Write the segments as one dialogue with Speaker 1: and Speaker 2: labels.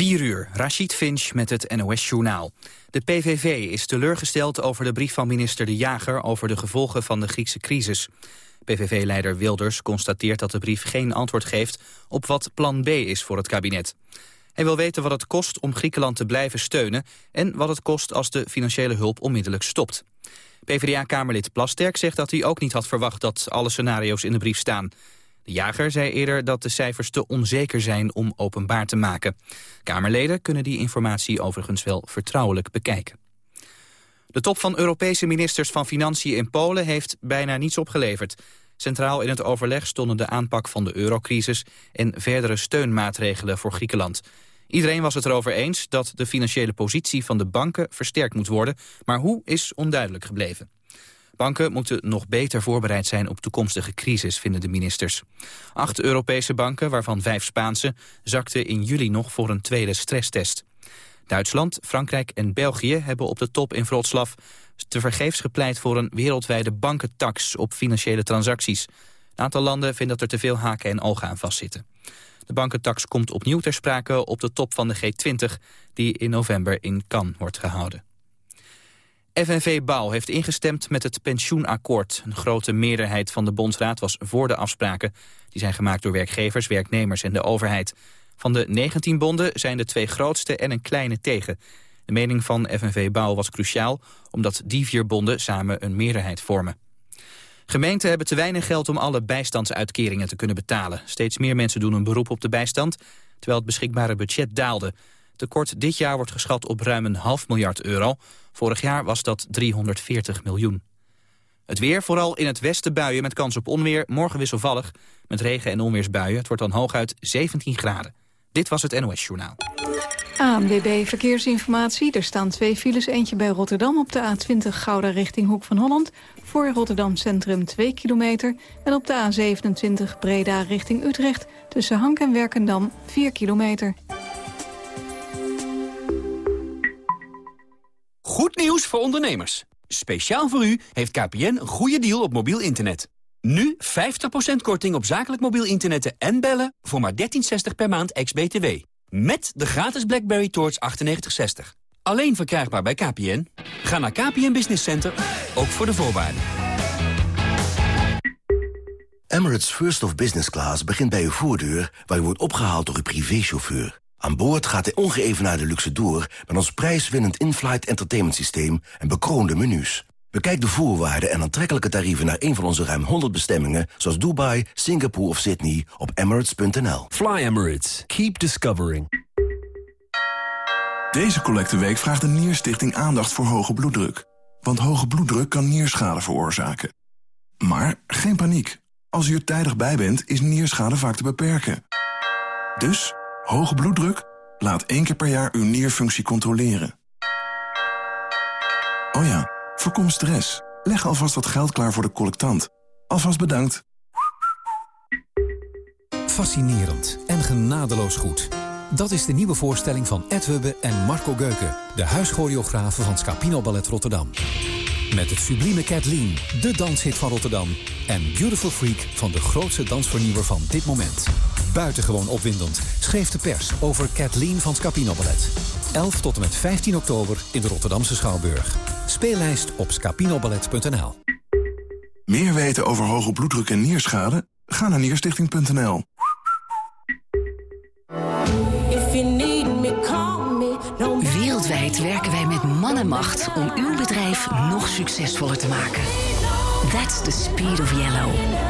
Speaker 1: 4 uur, Rashid Finch met het NOS-journaal. De PVV is teleurgesteld over de brief van minister De Jager... over de gevolgen van de Griekse crisis. PVV-leider Wilders constateert dat de brief geen antwoord geeft... op wat plan B is voor het kabinet. Hij wil weten wat het kost om Griekenland te blijven steunen... en wat het kost als de financiële hulp onmiddellijk stopt. PvdA-kamerlid Plasterk zegt dat hij ook niet had verwacht... dat alle scenario's in de brief staan... De jager zei eerder dat de cijfers te onzeker zijn om openbaar te maken. Kamerleden kunnen die informatie overigens wel vertrouwelijk bekijken. De top van Europese ministers van Financiën in Polen heeft bijna niets opgeleverd. Centraal in het overleg stonden de aanpak van de eurocrisis en verdere steunmaatregelen voor Griekenland. Iedereen was het erover eens dat de financiële positie van de banken versterkt moet worden, maar hoe is onduidelijk gebleven. Banken moeten nog beter voorbereid zijn op toekomstige crisis, vinden de ministers. Acht Europese banken, waarvan vijf Spaanse, zakten in juli nog voor een tweede stresstest. Duitsland, Frankrijk en België hebben op de top in Wroclaw tevergeefs gepleit voor een wereldwijde bankentax op financiële transacties. Een aantal landen vindt dat er te veel haken en ogen aan vastzitten. De bankentax komt opnieuw ter sprake op de top van de G20... die in november in Cannes wordt gehouden. FNV Bouw heeft ingestemd met het pensioenakkoord. Een grote meerderheid van de bondsraad was voor de afspraken. Die zijn gemaakt door werkgevers, werknemers en de overheid. Van de 19 bonden zijn de twee grootste en een kleine tegen. De mening van FNV Bouw was cruciaal... omdat die vier bonden samen een meerderheid vormen. Gemeenten hebben te weinig geld om alle bijstandsuitkeringen te kunnen betalen. Steeds meer mensen doen een beroep op de bijstand... terwijl het beschikbare budget daalde tekort dit jaar wordt geschat op ruim een half miljard euro. Vorig jaar was dat 340 miljoen. Het weer, vooral in het westen buien met kans op onweer. Morgen wisselvallig met regen- en onweersbuien. Het wordt dan hooguit 17 graden. Dit was het NOS Journaal.
Speaker 2: ANWB Verkeersinformatie. Er staan twee files. Eentje bij Rotterdam op de A20 Gouda richting Hoek van Holland. Voor Rotterdam Centrum 2 kilometer. En op de A27 Breda richting Utrecht. Tussen Hank en Werkendam 4 kilometer.
Speaker 3: Goed nieuws voor ondernemers. Speciaal voor u heeft KPN een goede deal op mobiel internet. Nu 50% korting op zakelijk mobiel internet en bellen voor maar 13,60 per maand ex-BTW. Met de gratis BlackBerry Torch 9860. Alleen verkrijgbaar bij KPN. Ga naar KPN Business Center, ook voor de voorwaarden.
Speaker 4: Emirates First of Business Class begint bij uw voordeur... waar u wordt opgehaald door uw privéchauffeur. Aan boord gaat de ongeëvenaarde luxe door... met ons prijswinnend in-flight entertainment systeem en bekroonde menus. Bekijk de voorwaarden en aantrekkelijke tarieven... naar een van onze ruim 100 bestemmingen... zoals Dubai, Singapore of Sydney op emirates.nl.
Speaker 5: Fly Emirates. Keep discovering.
Speaker 6: Deze collecteweek vraagt de Nierstichting aandacht voor hoge bloeddruk. Want hoge bloeddruk kan nierschade veroorzaken. Maar geen paniek. Als u er tijdig bij bent, is nierschade vaak te beperken. Dus Hoge bloeddruk? Laat één keer per jaar uw nierfunctie controleren. Oh ja, voorkom stress. Leg alvast wat geld klaar voor de collectant. Alvast bedankt.
Speaker 7: Fascinerend en genadeloos goed. Dat is de nieuwe voorstelling van Ed Hubbe en Marco Geuken... de huischoreografen van Scapino Ballet Rotterdam. Met het sublieme Kathleen, de danshit van Rotterdam... en Beautiful Freak van de grootste dansvernieuwer van dit moment. Buitengewoon opwindend schreef de pers over Kathleen van Scapino Ballet. 11 tot en met 15 oktober in de Rotterdamse Schouwburg. Speellijst op scapinoballet.nl
Speaker 6: Meer weten over hoge bloeddruk en nierschade? Ga naar nierstichting.nl.
Speaker 8: Wereldwijd werken wij met man en macht om uw bedrijf nog succesvoller te maken. That's the speed of yellow.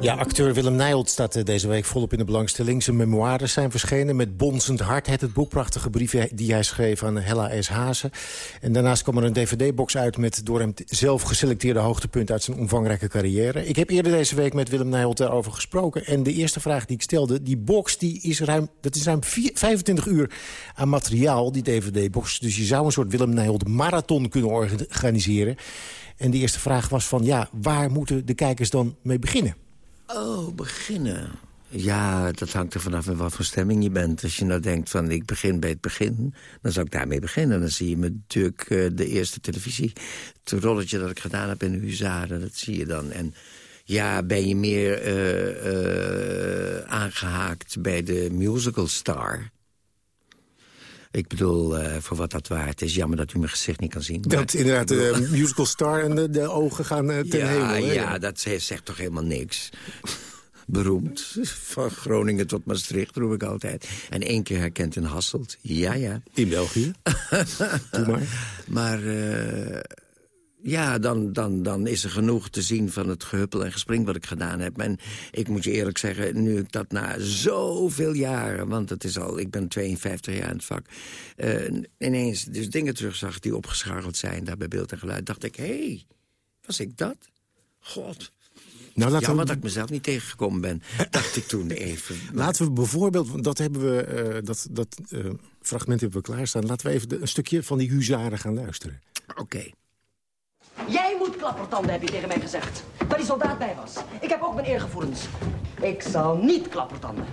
Speaker 9: Ja, acteur Willem Nijholt staat eh, deze week volop in de belangstelling. Zijn memoires zijn verschenen met Bonzend Hart. Het, het boek, prachtige brief die hij schreef aan Hella S. Hazen. En daarnaast kwam er een dvd-box uit met door hem zelf geselecteerde hoogtepunten uit zijn omvangrijke carrière. Ik heb eerder deze week met Willem Nijholt daarover gesproken. En de eerste vraag die ik stelde, die box die is ruim, dat is ruim 25 uur aan materiaal, die dvd-box. Dus je zou een soort Willem Nijholt marathon kunnen organiseren. En de eerste vraag was van, ja, waar moeten de kijkers dan mee beginnen?
Speaker 10: Oh, beginnen. Ja, dat hangt er vanaf in wat voor stemming je bent. Als je nou denkt van ik begin bij het begin, dan zou ik daarmee beginnen. Dan zie je me natuurlijk uh, de eerste televisie. Het rolletje dat ik gedaan heb in de Huzaren, dat zie je dan. En ja, ben je meer uh, uh, aangehaakt bij de musical star... Ik bedoel, uh, voor wat dat waard is. Jammer dat u mijn gezicht niet kan zien.
Speaker 9: Dat inderdaad de musical star en de, de ogen gaan uh, ten
Speaker 10: ja,
Speaker 9: hemel. Hè?
Speaker 10: Ja, dat zegt toch helemaal niks. Beroemd. Van Groningen tot Maastricht, roep ik altijd. En één keer herkend in Hasselt. Ja, ja.
Speaker 9: In België. Doe maar.
Speaker 10: Maar... Uh, ja, dan, dan, dan is er genoeg te zien van het gehuppel en gespring wat ik gedaan heb. En ik moet je eerlijk zeggen, nu ik dat na zoveel jaren... want het is al, ik ben 52 jaar in het vak... Uh, ineens dus dingen terugzag die opgescharreld zijn daar bij beeld en geluid... dacht ik, hé, hey, was ik dat? God, nou, laten Jammer we... dat ik mezelf niet tegengekomen ben, dacht ik toen even.
Speaker 9: Laten we bijvoorbeeld, dat, hebben we, uh, dat, dat uh, fragment hebben we klaarstaan... laten we even een stukje van die huzaren gaan luisteren.
Speaker 10: Oké. Okay.
Speaker 11: Jij moet klappertanden, heb je tegen mij gezegd. Waar die soldaat bij was. Ik heb ook mijn eergevoelens. Ik zal niet klappertanden.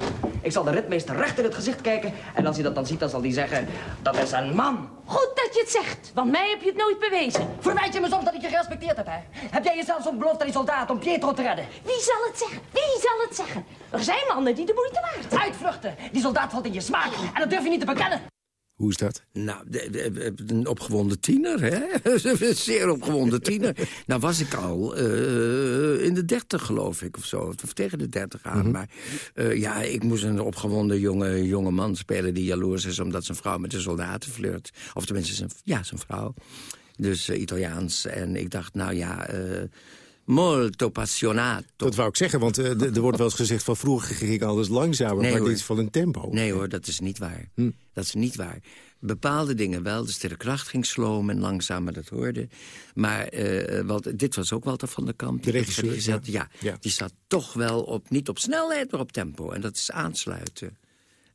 Speaker 11: Ik zal de ritmeester recht in het gezicht kijken. En als hij dat dan ziet, dan zal hij zeggen... Dat is een man.
Speaker 12: Goed dat je het zegt, want mij heb je het nooit bewezen.
Speaker 11: Verwijt je me soms dat ik je gerespecteerd heb, hè? Heb jij jezelf soms beloofd aan die soldaat om Pietro te redden?
Speaker 12: Wie zal het zeggen? Wie zal het zeggen? Er zijn mannen die de moeite waard
Speaker 11: Uitvluchten. Die soldaat valt in je smaak. En dat durf je niet te bekennen.
Speaker 9: Hoe is dat?
Speaker 10: Nou, een opgewonden tiener, hè? een zeer opgewonden tiener. nou was ik al uh, in de dertig, geloof ik, of zo. Of tegen de dertig aan. Mm -hmm. Maar uh, ja, ik moest een opgewonden jonge, jonge man spelen... die jaloers is omdat zijn vrouw met de soldaten flirt. Of tenminste, zijn, ja, zijn vrouw. Dus uh, Italiaans. En ik dacht, nou ja... Molto passionato.
Speaker 9: Dat wou ik zeggen, want uh, er wordt wel eens gezegd... van vroeger ging alles langzamer,
Speaker 10: nee,
Speaker 9: maar
Speaker 10: hoor.
Speaker 9: dit is van een tempo.
Speaker 10: Nee hoor, dat is niet waar. Hm. Dat is niet waar. Bepaalde dingen wel, de sterke kracht ging sloom en langzamer, dat hoorde. Maar uh, Walter, dit was ook Walter van der Kamp.
Speaker 9: De regisseur,
Speaker 10: gezet, ja. Ja, ja. Die staat toch wel op, niet op snelheid, maar op tempo. En dat is aansluiten.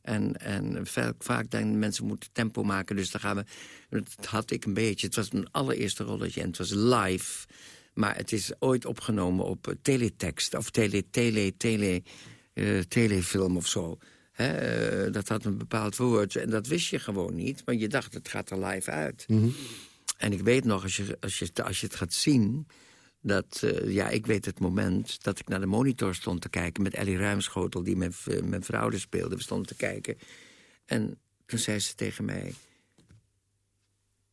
Speaker 10: En, en vaak denken mensen moeten tempo maken, dus daar gaan we... Dat had ik een beetje. Het was mijn allereerste rolletje en het was live... Maar het is ooit opgenomen op teletext of tele, tele, tele, uh, telefilm of zo. He, uh, dat had een bepaald woord en dat wist je gewoon niet. Maar je dacht, het gaat er live uit.
Speaker 9: Mm -hmm.
Speaker 10: En ik weet nog, als je, als je, als je het gaat zien... dat, uh, ja, ik weet het moment dat ik naar de monitor stond te kijken... met Ellie Ruimschotel, die mijn, mijn vrouw speelde. We stonden te kijken. En toen zei ze tegen mij...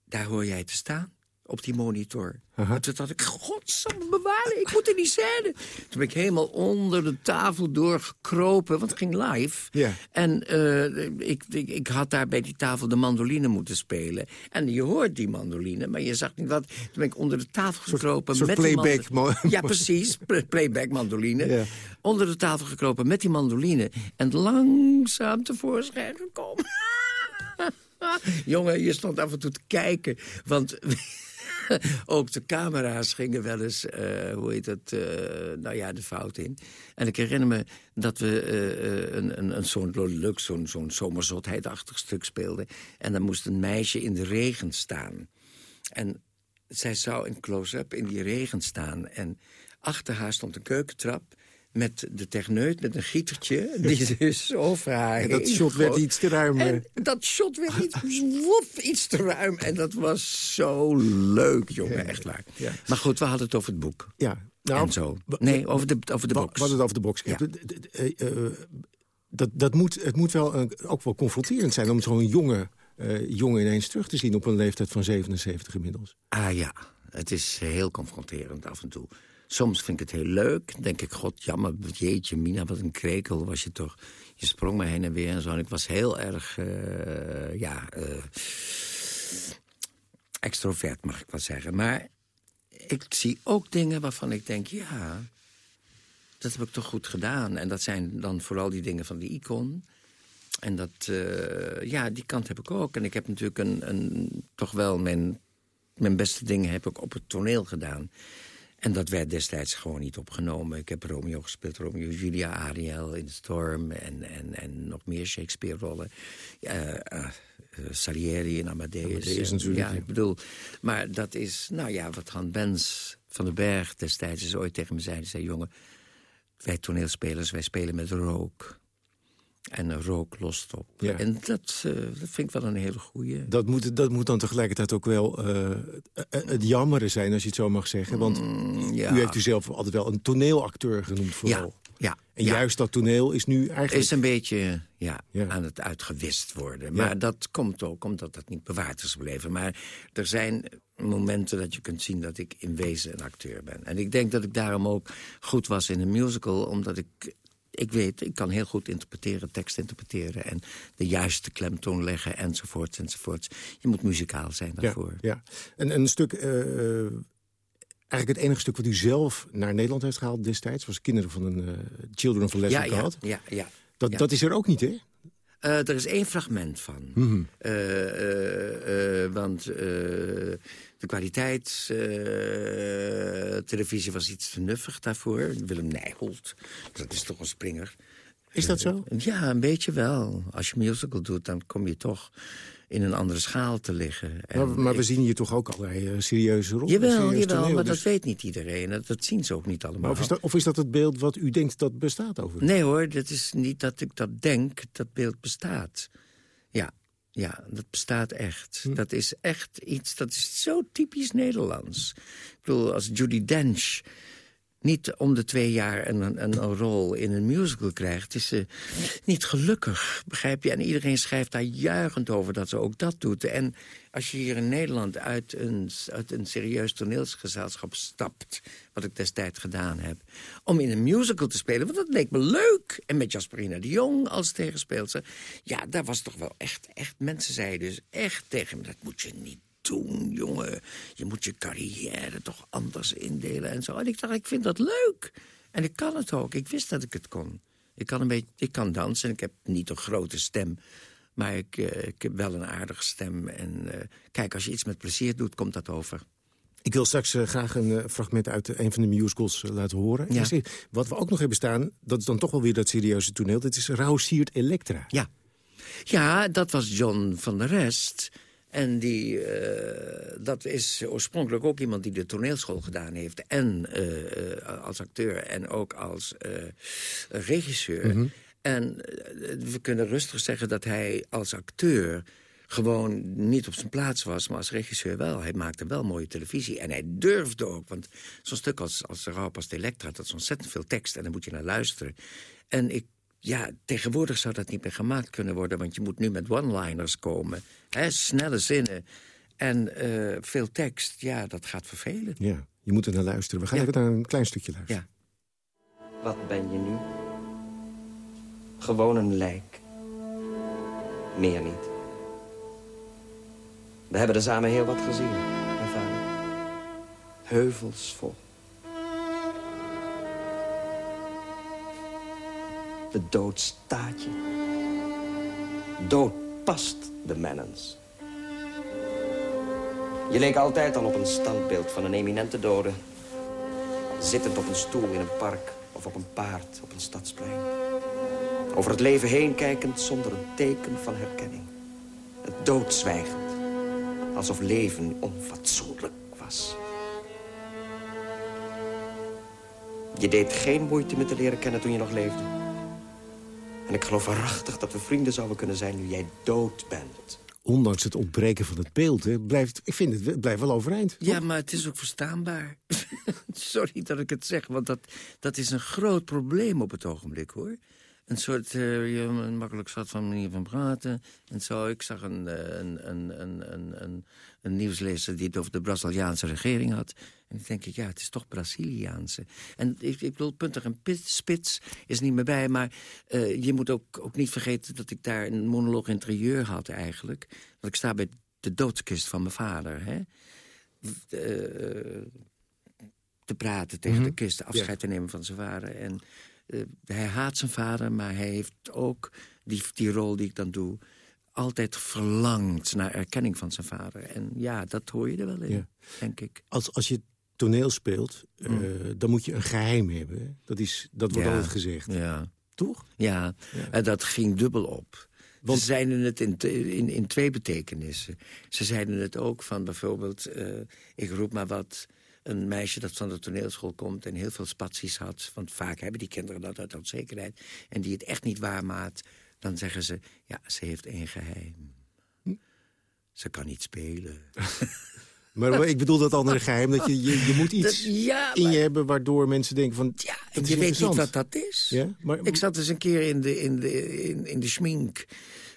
Speaker 10: daar hoor jij te staan op die monitor. En toen dacht ik, godsamme bewaren, ik moet in die scène. Toen ben ik helemaal onder de tafel doorgekropen, want het ging live. En uh, ik, ik, ik, had daar bij die tafel de mandoline moeten spelen. En je hoort die mandoline, maar je zag niet wat. Toen ben ik onder de tafel gekropen.
Speaker 9: Soort,
Speaker 10: met
Speaker 9: soort playback.
Speaker 10: Die ja, precies, playback mandoline. Onder de tafel gekropen met die mandoline. En langzaam tevoorschijn gekomen. Jongen, je stond af en toe te kijken, want... ook de camera's gingen wel eens, uh, hoe heet het, uh, nou ja, de fout in. En ik herinner me dat we uh, een, een, een zo'n lux, zo'n zo'n zomerzotheidachtig stuk speelden. En dan moest een meisje in de regen staan. En zij zou in close-up in die regen staan. En achter haar stond een keukentrap met de techneut, met een gietertje, die dus over haar
Speaker 9: en dat shot werd iets te ruim.
Speaker 10: En dat shot werd iets, iets te ruim. En dat was zo leuk, jongen, echt waar. Ja. Maar goed, we hadden het over het boek.
Speaker 9: Ja.
Speaker 10: Nou, en zo. Nee, over de, over de box.
Speaker 9: Hadden het over de box. Ja. Uh, dat, dat moet, het moet wel uh, ook wel confronterend zijn om zo'n jonge, uh, jongen ineens terug te zien... op een leeftijd van 77 inmiddels.
Speaker 10: Ah ja, het is heel confronterend af en toe. Soms vind ik het heel leuk. Denk ik, god, jammer, jeetje, Mina, wat een krekel was je toch. Je sprong me heen en weer en zo. En ik was heel erg, uh, ja, uh, extrovert, mag ik wel zeggen. Maar ik zie ook dingen waarvan ik denk, ja... dat heb ik toch goed gedaan. En dat zijn dan vooral die dingen van de icon. En dat, eh, ja, die kant heb ik ook. En ik heb natuurlijk een, een, toch wel mijn, mijn beste dingen heb ik op het toneel gedaan. En dat werd destijds gewoon niet opgenomen. Ik heb Romeo gespeeld, Romeo Julia, Ariel in Storm... en, en, en nog meer Shakespeare-rollen. Uh, uh, Salieri in Amadeus.
Speaker 9: Amadeus natuurlijk.
Speaker 10: Ja, ik bedoel... Maar dat is, nou ja, wat Han Bens van den Berg destijds is ooit tegen me zei. Hij zei, jongen, wij toneelspelers, wij spelen met rook. En rook lost op.
Speaker 9: Ja.
Speaker 10: En dat, uh, dat vind ik wel een hele goeie.
Speaker 9: Dat moet, dat moet dan tegelijkertijd ook wel uh, het jammere zijn, als je het zo mag zeggen. Want
Speaker 10: mm, ja.
Speaker 9: u heeft u zelf altijd wel een toneelacteur genoemd vooral.
Speaker 10: Ja,
Speaker 9: en
Speaker 10: ja.
Speaker 9: juist dat toneel is nu eigenlijk...
Speaker 10: Is een beetje ja, aan het uitgewist worden. Maar dat komt ook omdat dat niet bewaard is gebleven. Maar er zijn momenten dat je kunt zien dat ik in wezen een acteur ben. En ik denk dat ik daarom ook goed was in een musical... omdat ik ik weet, ik kan heel goed interpreteren, tekst interpreteren... en de juiste klemtoon leggen, enzovoorts, enzovoorts. Je moet muzikaal zijn daarvoor.
Speaker 9: Ja, ja. En een stuk... Uh, eigenlijk het enige stuk wat u zelf naar Nederland heeft gehaald destijds... was Kinderen van een uh, Children of a Lesser
Speaker 10: ja. Ja, ja, ja,
Speaker 9: dat,
Speaker 10: ja.
Speaker 9: dat is er ook niet, hè?
Speaker 10: Uh, er is één fragment van.
Speaker 9: Mm -hmm.
Speaker 10: uh, want de kwaliteit televisie was iets te nuffig daarvoor. Willem Nijholt, dat is toch een springer.
Speaker 9: Is dat zo?
Speaker 10: ja, een beetje wel. Als je musical doet, dan kom je toch in een andere schaal te liggen.
Speaker 9: En maar, maar ik... we zien hier toch ook allerlei uh, serieuze rollen?
Speaker 10: Jawel,
Speaker 9: serieus
Speaker 10: jawel
Speaker 9: toneel,
Speaker 10: maar
Speaker 9: dus...
Speaker 10: dat weet niet iedereen. Dat, dat, zien ze ook niet allemaal.
Speaker 9: Of, is dat, of is dat het beeld wat u denkt dat bestaat over?
Speaker 10: Nee hoor, dat is niet dat ik dat denk. Dat beeld bestaat. Ja, ja dat bestaat echt. Hm. Dat is echt iets, dat is zo typisch Nederlands. Ik bedoel, als Judy Dench niet om de twee jaar een, een, een, rol in een musical krijgt... is ze niet gelukkig, begrijp je? En iedereen schrijft daar juichend over dat ze ook dat doet. En als je hier in Nederland uit een, uit een serieus toneelsgezelschap stapt... wat ik destijds gedaan heb, om in een musical te spelen... want dat leek me leuk. En met Jasperina de Jong als tegenspeelster... ja, daar was toch wel echt, echt... mensen zeiden dus echt tegen me, dat moet je niet doen, jongen. Je moet je carrière toch anders indelen en zo. En ik dacht, ik vind dat leuk. En ik kan het ook. Ik wist dat ik het kon. Ik kan, een beetje, ik kan dansen en ik heb niet een grote stem. Maar ik, uh, ik heb wel een aardige stem. En uh, kijk, als je iets met plezier doet, komt dat over.
Speaker 9: Ik wil straks uh, graag een fragment uit een van de musicals laten horen.
Speaker 10: Ja.
Speaker 9: Wat we ook nog hebben staan, dat is dan toch wel weer dat serieuze toneel. Dat is Rauw Siert Elektra.
Speaker 10: Ja. ja, dat was John van der Rest... En die, uh, dat is oorspronkelijk ook iemand die de toneelschool gedaan heeft. En uh, als acteur en ook als uh, regisseur.
Speaker 9: Mhm.
Speaker 10: Mm -hmm. En we kunnen rustig zeggen dat hij als acteur gewoon niet op zijn plaats was, maar als regisseur wel. Hij maakte wel mooie televisie en hij durfde ook. Want zo'n stuk als, als Rauwpast Elektra, dat is ontzettend veel tekst... en daar moet je naar luisteren. En ik ja, tegenwoordig zou dat niet meer gemaakt kunnen worden... want je moet nu met one-liners komen. Hè, snelle zinnen en uh, veel tekst. Ja, dat gaat vervelen.
Speaker 9: Ja, je moet er naar luisteren. We gaan
Speaker 10: Ja.
Speaker 9: even naar een klein stukje luisteren.
Speaker 10: Ja.
Speaker 11: Wat ben je nu? Gewoon een lijk. Meer niet. We hebben er samen heel wat gezien, mijn vader. Heuvels vol. De dood staat je. Dood past de mens. Je leek altijd al op een standbeeld van een eminente dode. Zittend op een stoel in een park of op een paard op een stadsplein. Over het leven heen kijkend zonder een teken van herkenning. Het doodzwijgend. Alsof leven onfatsoenlijk was. Je deed geen moeite me te leren kennen toen je nog leefde. En ik geloof waarachtig dat we vrienden zouden kunnen zijn nu jij dood bent.
Speaker 9: Ondanks het ontbreken van het beeld, hè, blijft, ik vind het, het blijft wel overeind.
Speaker 10: Ja, maar het is ook verstaanbaar. Sorry dat ik het zeg, want dat, dat is een groot probleem op het ogenblik, hoor. Een soort, uh, een makkelijk zat van manier van praten. En zo, ik zag een, uh, een, een, een, een, een, een nieuwslezer die het over de Braziliaanse regering had. En ik denk, ja, het is toch Braziliaanse. En ik, ik bedoel, puntig en pit, spits is niet meer bij. Maar uh, je moet ook, ook niet vergeten dat ik daar een monoloog interieur had eigenlijk. Want ik sta bij de doodskist van mijn vader, hè. te praten tegen
Speaker 9: Mhm.
Speaker 10: de kist, afscheid te nemen van zijn vader. En eh, hij haat zijn vader, maar hij heeft ook die, die rol die ik dan doe... altijd verlangd naar erkenning van zijn vader. En ja, dat hoor je er wel in,
Speaker 9: Ja.
Speaker 10: denk ik.
Speaker 9: Als, als je toneel speelt, eh,
Speaker 10: Mm.
Speaker 9: dan moet je een geheim hebben. hè? Dat, is, dat wordt
Speaker 10: Ja.
Speaker 9: altijd gezegd.
Speaker 10: Ja.
Speaker 9: Toch?
Speaker 10: Ja, en dat ging dubbel op.
Speaker 9: Want-
Speaker 10: Ze zeiden het in, in, in twee betekenissen. Ze zeiden het ook van bijvoorbeeld... eh, ik roep maar wat, een meisje dat van de toneelschool komt... en heel veel spaties had, want vaak hebben die kinderen dat uit onzekerheid... en die het echt niet waarmaakt, dan zeggen ze... ja, ze heeft één geheim. Ze kan niet spelen.
Speaker 9: Maar ik bedoel dat andere geheim, dat je, je, je moet iets
Speaker 10: Dat- ja,
Speaker 9: in je hebben... waardoor mensen denken van, ja,
Speaker 10: En je weet niet wat dat is.
Speaker 9: Ja? Maar,
Speaker 10: Ik zat eens een keer in de, in de, in, in de schmink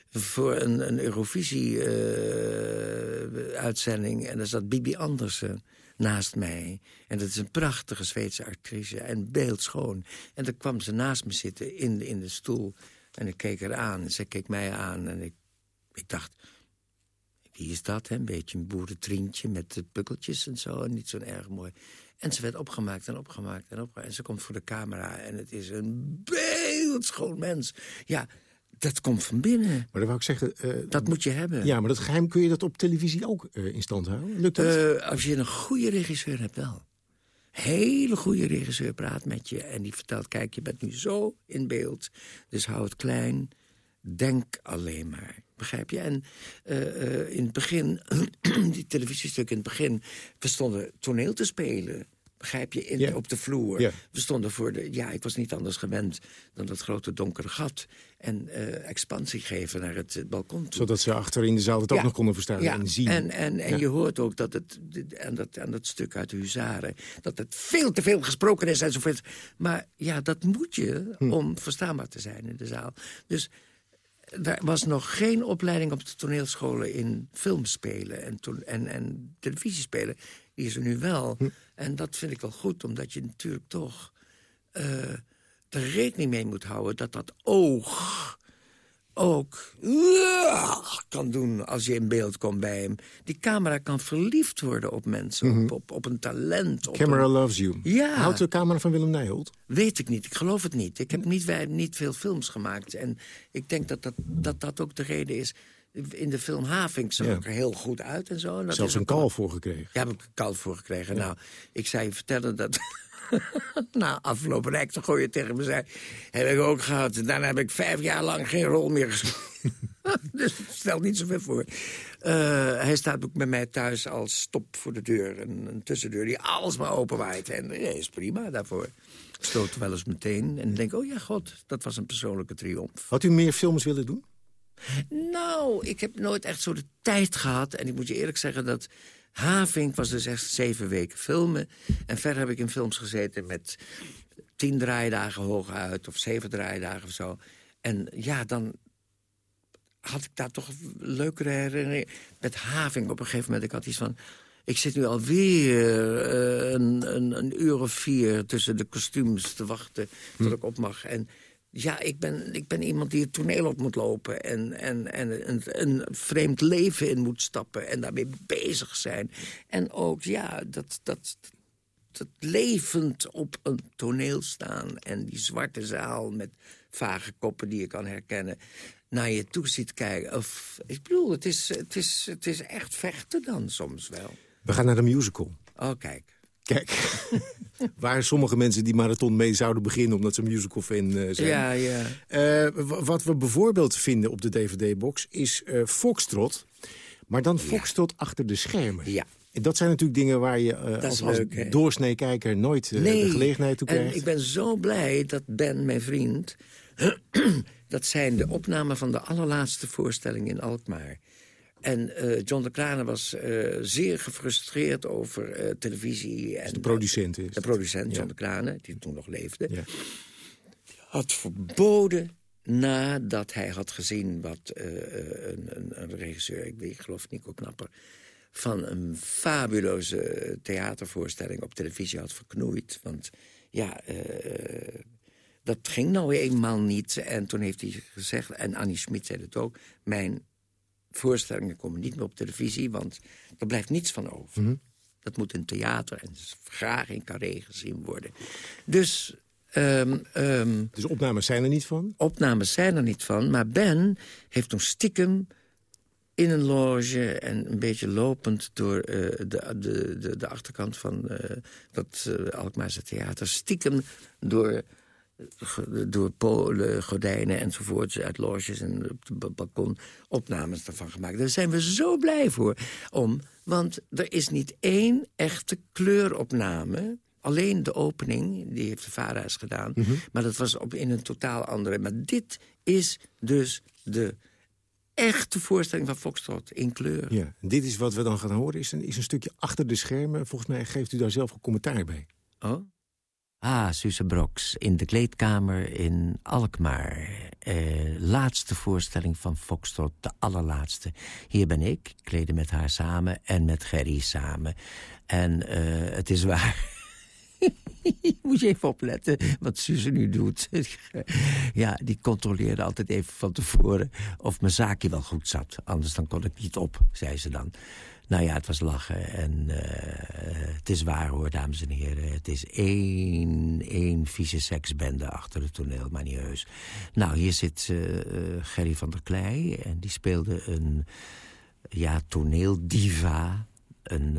Speaker 10: voor een, een Eurovisie-uitzending. en daar zat Bibi Andersen naast mij. En dat is een prachtige Zweedse actrice en beeldschoon. En dan kwam ze naast me zitten in, in de stoel. En ik keek haar aan en zij keek mij aan. En ik, ik dacht, wie is dat? Hè? Een beetje een boerentrientje met pukkeltjes en zo. Niet zo erg mooi. En ze werd opgemaakt en opgemaakt en opgemaakt. En ze komt voor de camera en het is een beeldschoon mens. Ja, dat komt van binnen.
Speaker 9: Maar dan wou ik zeggen... eh,
Speaker 10: Dat moet je hebben.
Speaker 9: Ja, maar dat geheim kun je dat op televisie ook eh, in stand houden? Lukt dat?
Speaker 10: Eh, als je een goede regisseur hebt, wel. Hele goede regisseur praat met je en die vertelt... kijk, je bent nu zo in beeld, dus hou het klein. Denk alleen maar. Begrijp je? En in het begin, die televisiestukken in het begin... we stonden toneel te spelen. Begrijp je? In. Op de vloer. We stonden voor de... Ja, ik was niet anders gewend dan dat grote donkere gat. En eh, expansie geven naar het balkon toe.
Speaker 9: Zodat ze achter in de zaal het ook nog konden verstaan
Speaker 10: Ja,
Speaker 9: en zien.
Speaker 10: En, en, en
Speaker 9: Ja.
Speaker 10: je hoort ook dat het, en dat, en dat stuk uit de Huzaren... dat het veel te veel gesproken is enzovoort. Maar ja, dat moet je
Speaker 9: Hm.
Speaker 10: om verstaanbaar te zijn in de zaal. Dus er was nog geen opleiding op de toneelscholen in filmspelen en, en, en televisiespelen. Die is er nu wel.
Speaker 9: Hm.
Speaker 10: En dat vind ik wel goed, omdat je natuurlijk toch eh, er rekening mee moet houden... dat dat oog ook kan doen als je in beeld komt bij hem. Die camera kan verliefd worden op mensen, op, op, op een talent. Op
Speaker 9: Mhm. Camera
Speaker 10: een-
Speaker 9: loves you.
Speaker 10: Ja.
Speaker 9: Houdt de camera van Willem Nijholt?
Speaker 10: Weet ik niet, ik geloof het niet. Ik heb niet, niet veel films gemaakt. En ik denk dat dat, dat dat ook de reden is. In de film Havink zag
Speaker 9: Ja.
Speaker 10: ik er heel goed uit en zo. En dat
Speaker 9: Zelfs
Speaker 10: is
Speaker 9: een kal voor gekregen.
Speaker 10: Ja, heb ik een kal voor gekregen. Nou, ik je vertellen dat... Na afgelopen rijk te gooien tegen me zei... heb ik ook gehad. En daarna heb ik vijf jaar lang geen rol meer gespeeld. dus stel niet zoveel voor. Eh, hij staat ook bij mij thuis als stop voor de deur. Een, een tussendeur die alles maar openwaait. En dat is prima daarvoor. Ik stoot wel eens meteen en denk... oh ja, god, dat was een persoonlijke triomf.
Speaker 9: Had u meer films willen doen?
Speaker 10: Nou, ik heb nooit echt zo de tijd gehad. En ik moet je eerlijk zeggen dat Havink was dus echt zeven weken filmen. En verder heb ik in films gezeten met tien draaidagen hooguit... of zeven draaidagen of zo. En ja, dan had ik daar toch leukere herinneringen. Met Havink op een gegeven moment, ik had iets van... Ik zit nu alweer eh, een, een, een uur of vier tussen de kostuums te wachten tot ik op mag. En ja, ik ben, ik ben iemand die het toneel op moet lopen... en, en, en een, een vreemd leven in moet stappen en daarmee bezig zijn. En ook, ja, dat, dat, dat levend op een toneel staan... en die zwarte zaal met vage koppen die je kan herkennen... naar je toe ziet kijken. Of, ik bedoel, het is, het, is, het is echt vechten dan soms wel.
Speaker 9: We gaan naar de musical.
Speaker 10: Oh, kijk.
Speaker 9: Kijk, waar sommige mensen die marathon mee zouden beginnen... omdat ze musical-fan eh, zijn.
Speaker 10: Ja, ja.
Speaker 9: Eh, wat we bijvoorbeeld vinden op de DVD-box is eh Foxtrot. Maar dan Foxtrot achter de schermen.
Speaker 10: Ja.
Speaker 9: En dat zijn natuurlijk dingen waar je als, als
Speaker 10: leuk, hè?
Speaker 9: doorsnee kijker nooit de gelegenheid toe
Speaker 10: en
Speaker 9: krijgt.
Speaker 10: ik ben zo blij dat Ben, mijn vriend... dat zijn de opnamen van de allerlaatste voorstelling in Alkmaar. En eh, John de Kranen was eh, zeer gefrustreerd over eh, televisie. En
Speaker 9: de producent is.
Speaker 10: De producent,
Speaker 9: Ja.
Speaker 10: John de Kranen, die toen nog leefde.
Speaker 9: Ja.
Speaker 10: Had verboden nadat hij had gezien wat een, een, een regisseur... ik, weet, ik geloof Nico Knapper van een fabuleuze theatervoorstelling op televisie had verknoeid. Want ja, dat ging nou eenmaal niet. En toen heeft hij gezegd, en Annie Schmid zei het ook... mijn voorstellingen komen niet meer op televisie, want er blijft niets van over. Dat moet een theater en graag in carré gezien worden. Dus... Um, um,
Speaker 9: dus opnames zijn er niet van?
Speaker 10: Opnames zijn er niet van, maar Ben heeft toen stiekem in een loge en een beetje lopend door uh, de, de, de, de, achterkant van uh, dat uh, Alkmaarse theater... stiekem door door polen, gordijnen enzovoorts uit loges en op het balkon opnames ervan gemaakt. Daar zijn we zo blij voor. Om, want er is niet één echte kleuropname. Alleen de opening, die heeft de Vara's gedaan. Mhm. Maar dat was op, in een totaal andere. Maar dit is dus de echte voorstelling van Foxtrot in kleur.
Speaker 9: Ja, dit is wat we dan gaan horen, is een, is een stukje achter de schermen. Volgens mij geeft u daar zelf een commentaar bij.
Speaker 10: Oh? Ah, Suze Broks, in de kleedkamer in Alkmaar. Eh, laatste voorstelling van Foxtrot, de allerlaatste. Hier ben ik, kleden met haar samen en met Gerry samen. En uh, het is waar... Moet je even opletten wat Suze nu doet. ja, die controleerde altijd even van tevoren of mijn zaakje wel goed zat. Anders dan kon ik niet op, zei ze dan. Nou ja, het was lachen. En uh, het is waar hoor, dames en heren. Het is één, één vieze seksbende achter het toneel, maar niet heus. Nou, hier zit uh, Gerry van der Klei. En die speelde een ja, toneeldiva. Een,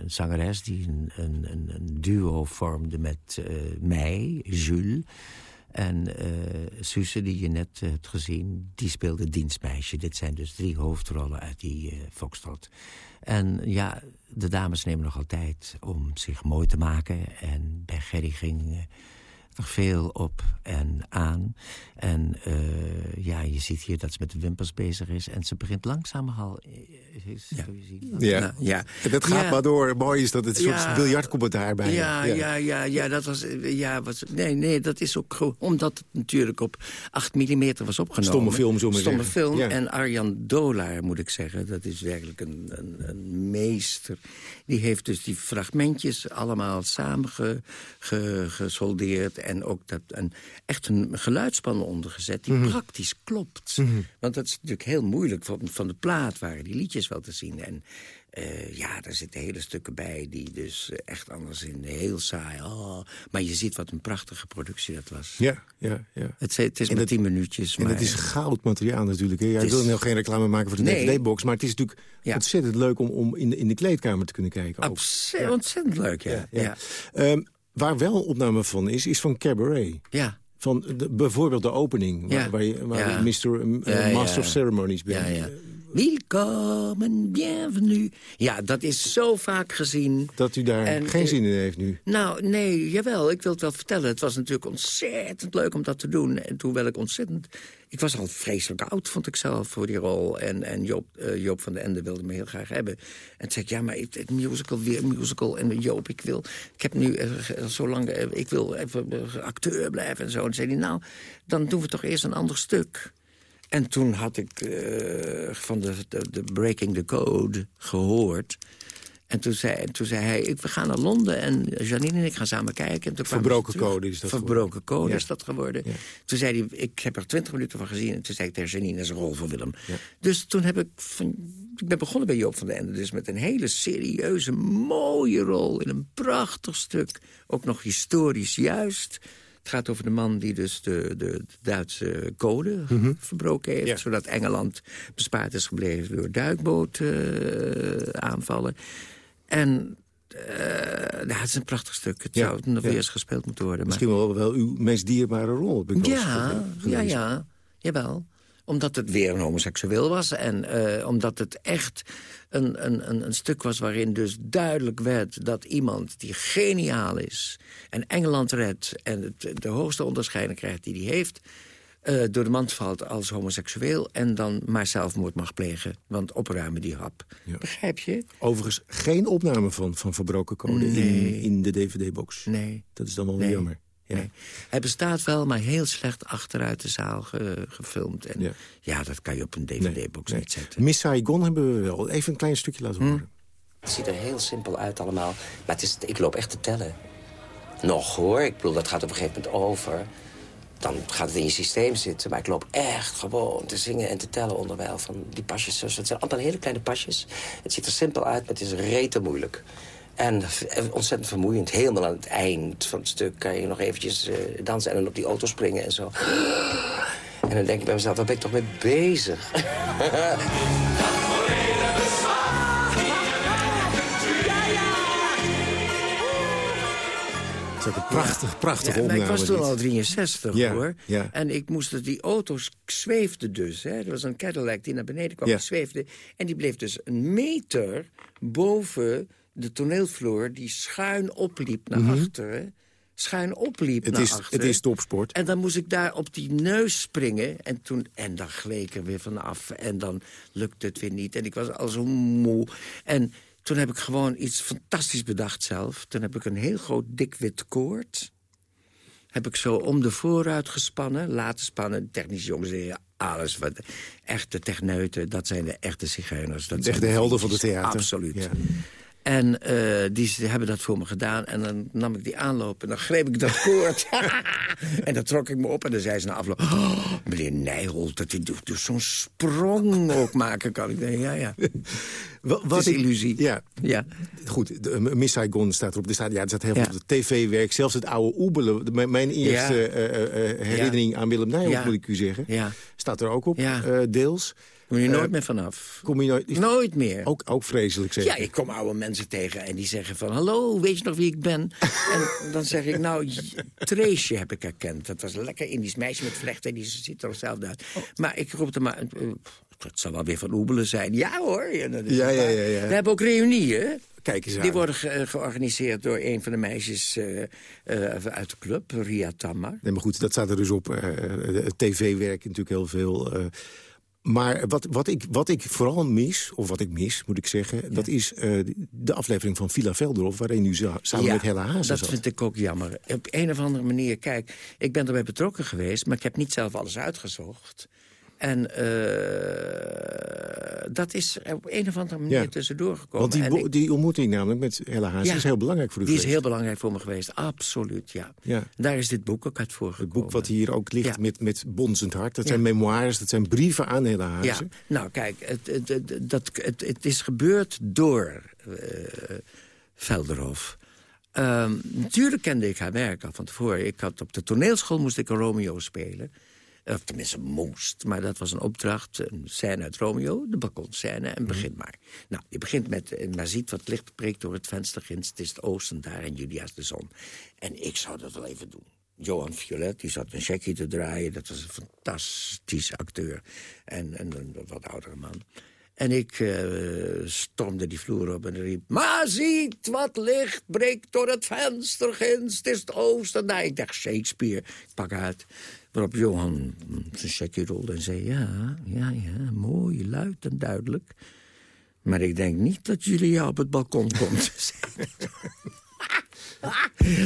Speaker 10: een zangeres die een, een, een, duo vormde met mij, Jules... En uh, Suze, die je net hebt gezien, die speelde dienstmeisje. Dit zijn dus drie hoofdrollen uit die uh, Foxtrot. En ja, de dames nemen nog altijd om zich mooi te maken. En bij Gerry ging... veel op en aan. En uh, ja, je ziet hier dat ze met de wimpers bezig is. En ze begint langzaam al...
Speaker 9: Eh, ja. Zien. Ja. ja. En dat gaat maar door. Mooi is dat het een ja. soort biljartcommentaar bij
Speaker 10: ja, ja, ja, ja, ja, dat was... Ja, was nee, nee, dat is ook gewoon... Omdat het natuurlijk op 8 mm was opgenomen.
Speaker 9: Stomme film, zo maar
Speaker 10: Stomme film. En Arjan Dolaar, moet ik zeggen. Dat is werkelijk een, een, een meester. Die heeft dus die fragmentjes allemaal samengesoldeerd... Ge, en ook dat, een, echt een geluidsspan ondergezet die mhm. praktisch klopt. Mhm. Want dat is natuurlijk heel moeilijk. Van, van de plaat waren die liedjes wel te zien. En uh, ja, daar zitten hele stukken bij die dus echt anders in. Heel saai. Oh, maar je ziet wat een prachtige productie dat was.
Speaker 9: Ja, ja, ja.
Speaker 10: Het, het is maar tien minuutjes.
Speaker 9: En het is goud materiaal natuurlijk. Hè? Ja, ik wil nou geen reclame maken voor de nee. DVD-box. Maar het is natuurlijk ontzettend leuk om, om in, de, in de kleedkamer te kunnen kijken.
Speaker 10: Absoluut, ja. ontzettend leuk, ja. ja,
Speaker 9: um, Waar wel opname van is, is van Cabaret.
Speaker 10: Ja.
Speaker 9: Van de, bijvoorbeeld de opening, waar, je, waar Mr. Uh, Master of Ceremonies bent.
Speaker 10: Ja, ja. Welkom bienvenue. Ja, dat is zo vaak gezien.
Speaker 9: Dat u daar en, geen zin in heeft nu?
Speaker 10: Nou, nee, jawel. Ik wil het wel vertellen. Het was natuurlijk ontzettend leuk om dat te doen. En toen wel ik ontzettend... Ik was al vreselijk oud, vond ik zelf, voor die rol. En, en Joop, uh, Joop van den Ende wilde me heel graag hebben. En toen zei ik, ja, maar het, het musical, weer musical. En Joop, ik wil... Ik heb nu uh, zo lang... Uh, ik wil even acteur blijven en zo. En toen zei hij, nou, dan doen we toch eerst een ander stuk. En toen had ik uh, van de, de, de, Breaking the Code gehoord. En toen zei, toen zei hij, we gaan naar Londen en Janine en ik gaan samen kijken. En toen
Speaker 9: Verbroken Code is dat
Speaker 10: Verbroken Code is dat geworden. Toen zei hij, ik heb er twintig minuten van gezien. En toen zei ik tegen Janine, dat is een rol voor Willem. Dus toen heb ik, van, ik ben begonnen bij Joop van den Ende. Dus met een hele serieuze, mooie rol in een prachtig stuk. Ook nog historisch juist. Het gaat over de man die dus de, de, Duitse code mhm. verbroken heeft... zodat Engeland bespaard is gebleven door duikbootaanvallen. Uh, en uh, nou, het is een prachtig stuk. Het zou nog weer eens gespeeld moeten worden.
Speaker 9: Misschien wel, wel uw meest dierbare rol.
Speaker 10: Heb ik ja, ja, ja, jawel omdat het weer een homoseksueel was. En uh, omdat het echt een, een, een, stuk was waarin dus duidelijk werd... dat iemand die geniaal is en Engeland redt... en het, de hoogste onderscheiding krijgt die hij heeft... Uh, door de mand valt als homoseksueel... en dan maar zelfmoord mag plegen. Want opruimen die hap. Begrijp je?
Speaker 9: Overigens geen opname van, van Verbroken Code in, in de DVD-box.
Speaker 10: Nee.
Speaker 9: Dat is dan wel nee. jammer.
Speaker 10: Nee. Hij bestaat wel, maar heel slecht achteruit de zaal gefilmd. En ja. dat kan je op een dvd-box niet zetten.
Speaker 9: Miss Saigon hebben we wel. Even een klein stukje laten hm. horen.
Speaker 11: Het ziet er heel simpel uit allemaal. Maar het is, ik loop echt te tellen. Nog hoor, ik bedoel, dat gaat op een gegeven moment over.
Speaker 13: dan gaat het in je systeem zitten. Maar ik loop echt gewoon te zingen en te tellen onderwijl van die pasjes. Het zijn allemaal hele kleine pasjes. Het ziet er simpel uit, maar het is rete moeilijk. En ontzettend vermoeiend. Helemaal aan het eind van het stuk kan je nog eventjes uh, dansen... en dan op die auto springen en zo. En dan denk ik bij mezelf, waar ben ik toch mee bezig?
Speaker 9: Het is ook een prachtig, prachtig ja,
Speaker 10: Ik was toen al 63, hoor. En ik moest, die auto's zweefden dus. Hè. Er was een Cadillac die naar beneden kwam, die zweefde. En die bleef dus een meter boven de toneelvloer... die schuin opliep naar mhm. achteren schuin opliep
Speaker 9: het
Speaker 10: naar
Speaker 9: is,
Speaker 10: achteren.
Speaker 9: Het is topsport.
Speaker 10: En dan moest ik daar op die neus springen. En, toen, en dan gleek ik er weer vanaf. En dan lukte het weer niet. En ik was al zo moe. En toen heb ik gewoon iets fantastisch bedacht zelf. Toen heb ik een heel groot dik wit koord. Heb ik zo om de vooruit gespannen, laten spannen. Technische jongens zeggen, alles wat... Echte techneuten, dat zijn de echte zigeuners. Dat
Speaker 9: de helden van de theater.
Speaker 10: Absoluut. Ja. En uh, die hebben dat voor me gedaan. En dan nam ik die aanloop en dan greep ik dat koord. en dan trok ik me op en dan zei ze na afloop... Oh, meneer Nijholt, dat hij dus zo'n sprong ook maken kan. Ik denk, ja, ja. Wat, wat is illusie.
Speaker 9: Ja. ja. Goed, de, Miss Saigon staat erop. Er staat, ja, er staat heel veel op de tv-werk. Zelfs het oude Oebelen. Mijn eerste ja. uh, uh, herinnering aan Willem Nijholt, moet ik u zeggen. Staat er ook op, deels.
Speaker 10: Kom je nooit meer vanaf.
Speaker 9: Kom je nooit,
Speaker 10: nooit meer.
Speaker 9: Ook, ook vreselijk zeg.
Speaker 10: Ja, ik kom oude mensen tegen en die zeggen van... hallo, weet je nog wie ik ben? en dan zeg ik, nou, Treesje heb ik herkend. Dat was een lekker Indisch meisje met vlechten. Die ziet er hetzelfde uit. Maar ik roep er maar... Het zal wel weer van Oebelen zijn. Ja hoor. Ja,
Speaker 9: ja, ja, ja,
Speaker 10: We hebben ook reunieën.
Speaker 9: Kijk eens aan.
Speaker 10: Die worden georganiseerd door een van de meisjes uh, uh, uit de club, Ria Tamar.
Speaker 9: Nee, maar goed, dat staat er dus op. Uh, TV-werk natuurlijk heel veel. Maar wat, wat, ik, wat ik vooral mis, of wat ik mis, moet ik zeggen... dat is de aflevering van Villa Velderhof... waarin u samen met Hella Hazen
Speaker 10: dat
Speaker 9: zat.
Speaker 10: vind ik ook jammer. Op een of andere manier, kijk, ik ben erbij betrokken geweest... maar ik heb niet zelf alles uitgezocht... En uh, dat is op een of andere manier ja. tussendoor gekomen.
Speaker 9: Want die, die ontmoeting namelijk met Hella Haas is heel belangrijk voor u
Speaker 10: die
Speaker 9: geweest.
Speaker 10: is heel belangrijk voor me geweest, absoluut, ja.
Speaker 9: ja.
Speaker 10: Daar is dit boek ook uit voorgekomen.
Speaker 9: Het boek wat hier ook ligt met, met bonzend hart. Dat zijn memoires, dat zijn brieven aan Hella Haas.
Speaker 10: Ja, nou kijk, het, het, dat, het, het is gebeurd door uh, Velderhof. Um, natuurlijk kende ik haar werk al van tevoren. Ik had op de toneelschool moest ik een Romeo spelen... Of tenminste moest, maar dat was een opdracht. Een scène uit Romeo, de balkonscène, en begin maar. Nou, je begint met, eh, maar ziet wat licht breekt door het venster ginds. Het is het oosten daar en Julia is de zon. En ik zou dat wel even doen. Johan Violet, die zat een checkje te draaien. Dat was een fantastisch acteur. En, en een wat oudere man. En ik uh, stormde die vloer op en riep... Maar ziet wat licht breekt door het venster ginds. Het is het oosten. Nou, ik dacht Shakespeare. Ik pak uit. Waarop Johan zijn checkje rolde en zei... ja, ja, ja, mooi, luid en duidelijk. Maar ik denk niet dat Julia op het balkon komt.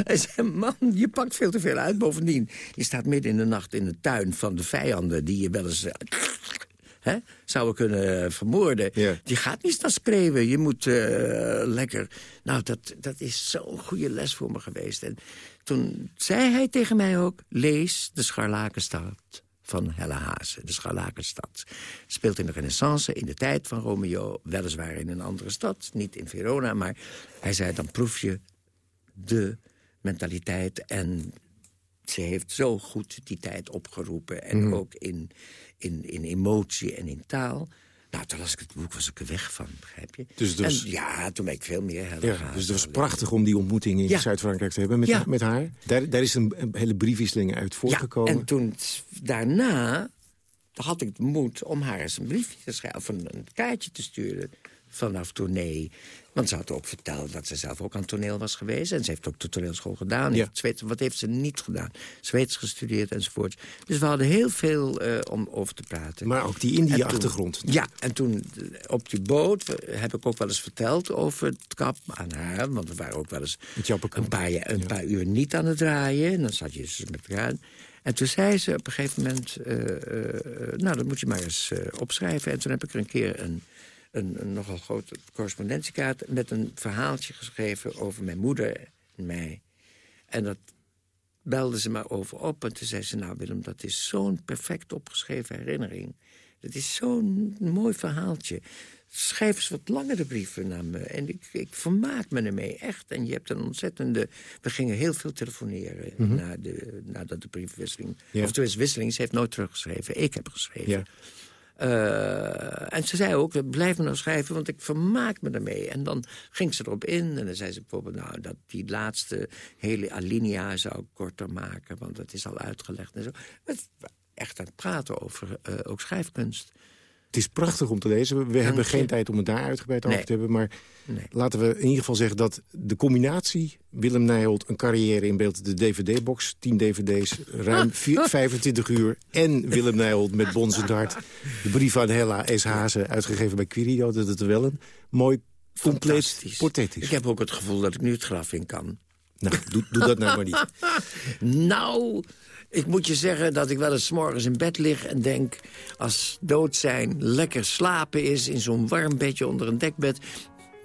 Speaker 10: Hij zei, man, je pakt veel te veel uit. Bovendien, je staat midden in de nacht in de tuin van de vijanden... die je wel eens... Hè, zouden kunnen vermoorden. Je gaat niet staan schreeuwen. Je moet uh, lekker... Nou, dat, dat is zo'n goede les voor me geweest. En toen zei hij tegen mij ook... lees De Scharlakenstad van Helle Haase. De Scharlakenstad. Speelt in de renaissance, in de tijd van Romeo. Weliswaar in een andere stad, niet in Verona. Maar hij zei, dan proef je de mentaliteit en ze heeft zo goed die tijd opgeroepen. En
Speaker 9: Mhm.
Speaker 10: ook in, in, in emotie en in taal. Nou, toen las ik het boek, was ik er weg van, begrijp je?
Speaker 9: Dus het was-
Speaker 10: En ja, toen ben ik veel meer helder
Speaker 9: Ja, dus het was prachtig om die ontmoeting in
Speaker 10: Ja.
Speaker 9: Zuid-Frankrijk te hebben met,
Speaker 10: Ja.
Speaker 9: met haar. Daar, daar is een, een hele briefwisseling uit voortgekomen.
Speaker 10: Ja, en toen daarna had ik de moed om haar eens een briefje te schrijven... of een, een kaartje te sturen vanaf tournee. Want ze had ook verteld dat ze zelf ook aan toneel was geweest. En ze heeft ook de toneelschool gedaan.
Speaker 9: Ja.
Speaker 10: Heeft wat heeft ze niet gedaan? Zweeds gestudeerd enzovoort. Dus we hadden heel veel eh, om over te praten.
Speaker 9: Maar ook die Indië-achtergrond.
Speaker 10: Ja, en toen eh, op die boot eh, heb ik ook wel eens verteld over het kap aan haar. Want we waren ook wel eens een paar, ja- een paar uur niet aan het draaien. En dan zat je dus met elkaar. En toen zei ze op een gegeven moment... nou, dat moet je maar eens opschrijven. En toen heb ik er een keer een, een, een nogal grote correspondentiekaart... met een verhaaltje geschreven over mijn moeder en mij. En dat belde ze maar over op. En toen zei ze, nou Willem, dat is zo'n perfect opgeschreven herinnering. Dat is zo'n mooi verhaaltje. Schrijf eens wat langere brieven naar me. En ik, ik vermaak me ermee, echt. En je hebt een ontzettende... We gingen heel veel telefoneren
Speaker 9: Mhm.
Speaker 10: na de, nadat de briefwisseling...
Speaker 9: Ja.
Speaker 10: Of wisseling, ze heeft nooit teruggeschreven. Ik heb geschreven.
Speaker 9: Ja.
Speaker 10: Eh, en ze zei ook, blijf me nou schrijven, want ik vermaak me ermee. En dan ging ze erop in en dan zei ze bijvoorbeeld... nou, dat die laatste hele alinea zou korter maken... want dat is al uitgelegd en zo. Echt aan het praten over eh, ook schrijfkunst.
Speaker 9: Het is prachtig om te lezen. We hebben geen tijd om het daar uitgebreid over
Speaker 10: Nee.
Speaker 9: te hebben. Maar
Speaker 10: Nee.
Speaker 9: laten we in ieder geval zeggen dat de combinatie... Willem Nijholt, een carrière in beeld, de DVD-box, 10 DVD's... ruim vier- 25 uur en Willem Nijholt met Bonzend Hart... de brief aan Hella S. Hazen, uitgegeven bij Quirido... dat het wel een mooi, compleet portret is.
Speaker 10: Ik heb ook het gevoel dat ik nu het graf in kan.
Speaker 9: Nou, doe, doe dat nou maar niet.
Speaker 10: Nou, ik moet je zeggen dat ik wel eens morgens in bed lig en denk... als dood zijn lekker slapen is in zo'n warm bedje onder een dekbed...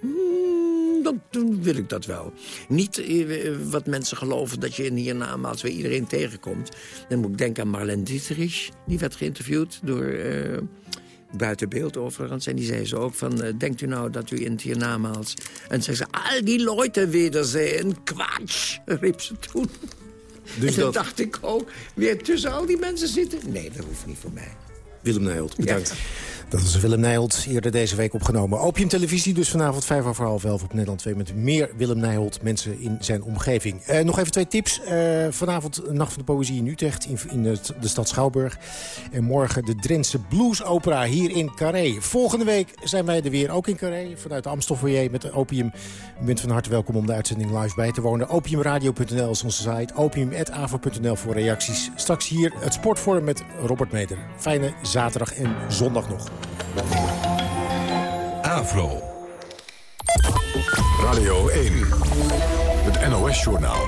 Speaker 10: hmm, dan, wil ik dat wel. Niet eh, wat mensen geloven dat je in hiernamaals weer iedereen tegenkomt. Dan moet ik denken aan Marlene Dietrich. Die werd geïnterviewd door... eh, buiten overigens. En die zei ze ook van, eh, denkt u nou dat u in het hiernamaals... En zei ze, al die Leute wederzien, kwatsch, riep ze toen.
Speaker 9: Dus
Speaker 10: en
Speaker 9: dat-
Speaker 10: dacht ik ook, weer tussen al die mensen zitten? Nee, dat hoeft niet voor mij.
Speaker 9: Willem Nijholt, bedankt. Dat was Willem Nijholt, eerder deze week opgenomen. Opium Televisie, dus vanavond vijf over half elf op Nederland 2... met meer Willem Nijholt, mensen in zijn omgeving. Eh, nog even twee tips. Eh, vanavond Nacht van de Poëzie in Utrecht, in, in de stad Schouwburg. En morgen de Drentse Blues Opera hier in Carré. Volgende week zijn wij er weer, ook in Carré... vanuit de Amstelfoyer met Opium. U bent van harte welkom om de uitzending live bij te wonen. Opiumradio.nl is onze site. Opium.avo.nl voor reacties. Straks hier het Sportforum met Robert Meder. Fijne zaterdag en zondag nog.
Speaker 14: Avro. Radio 1. Het NOS-journaal.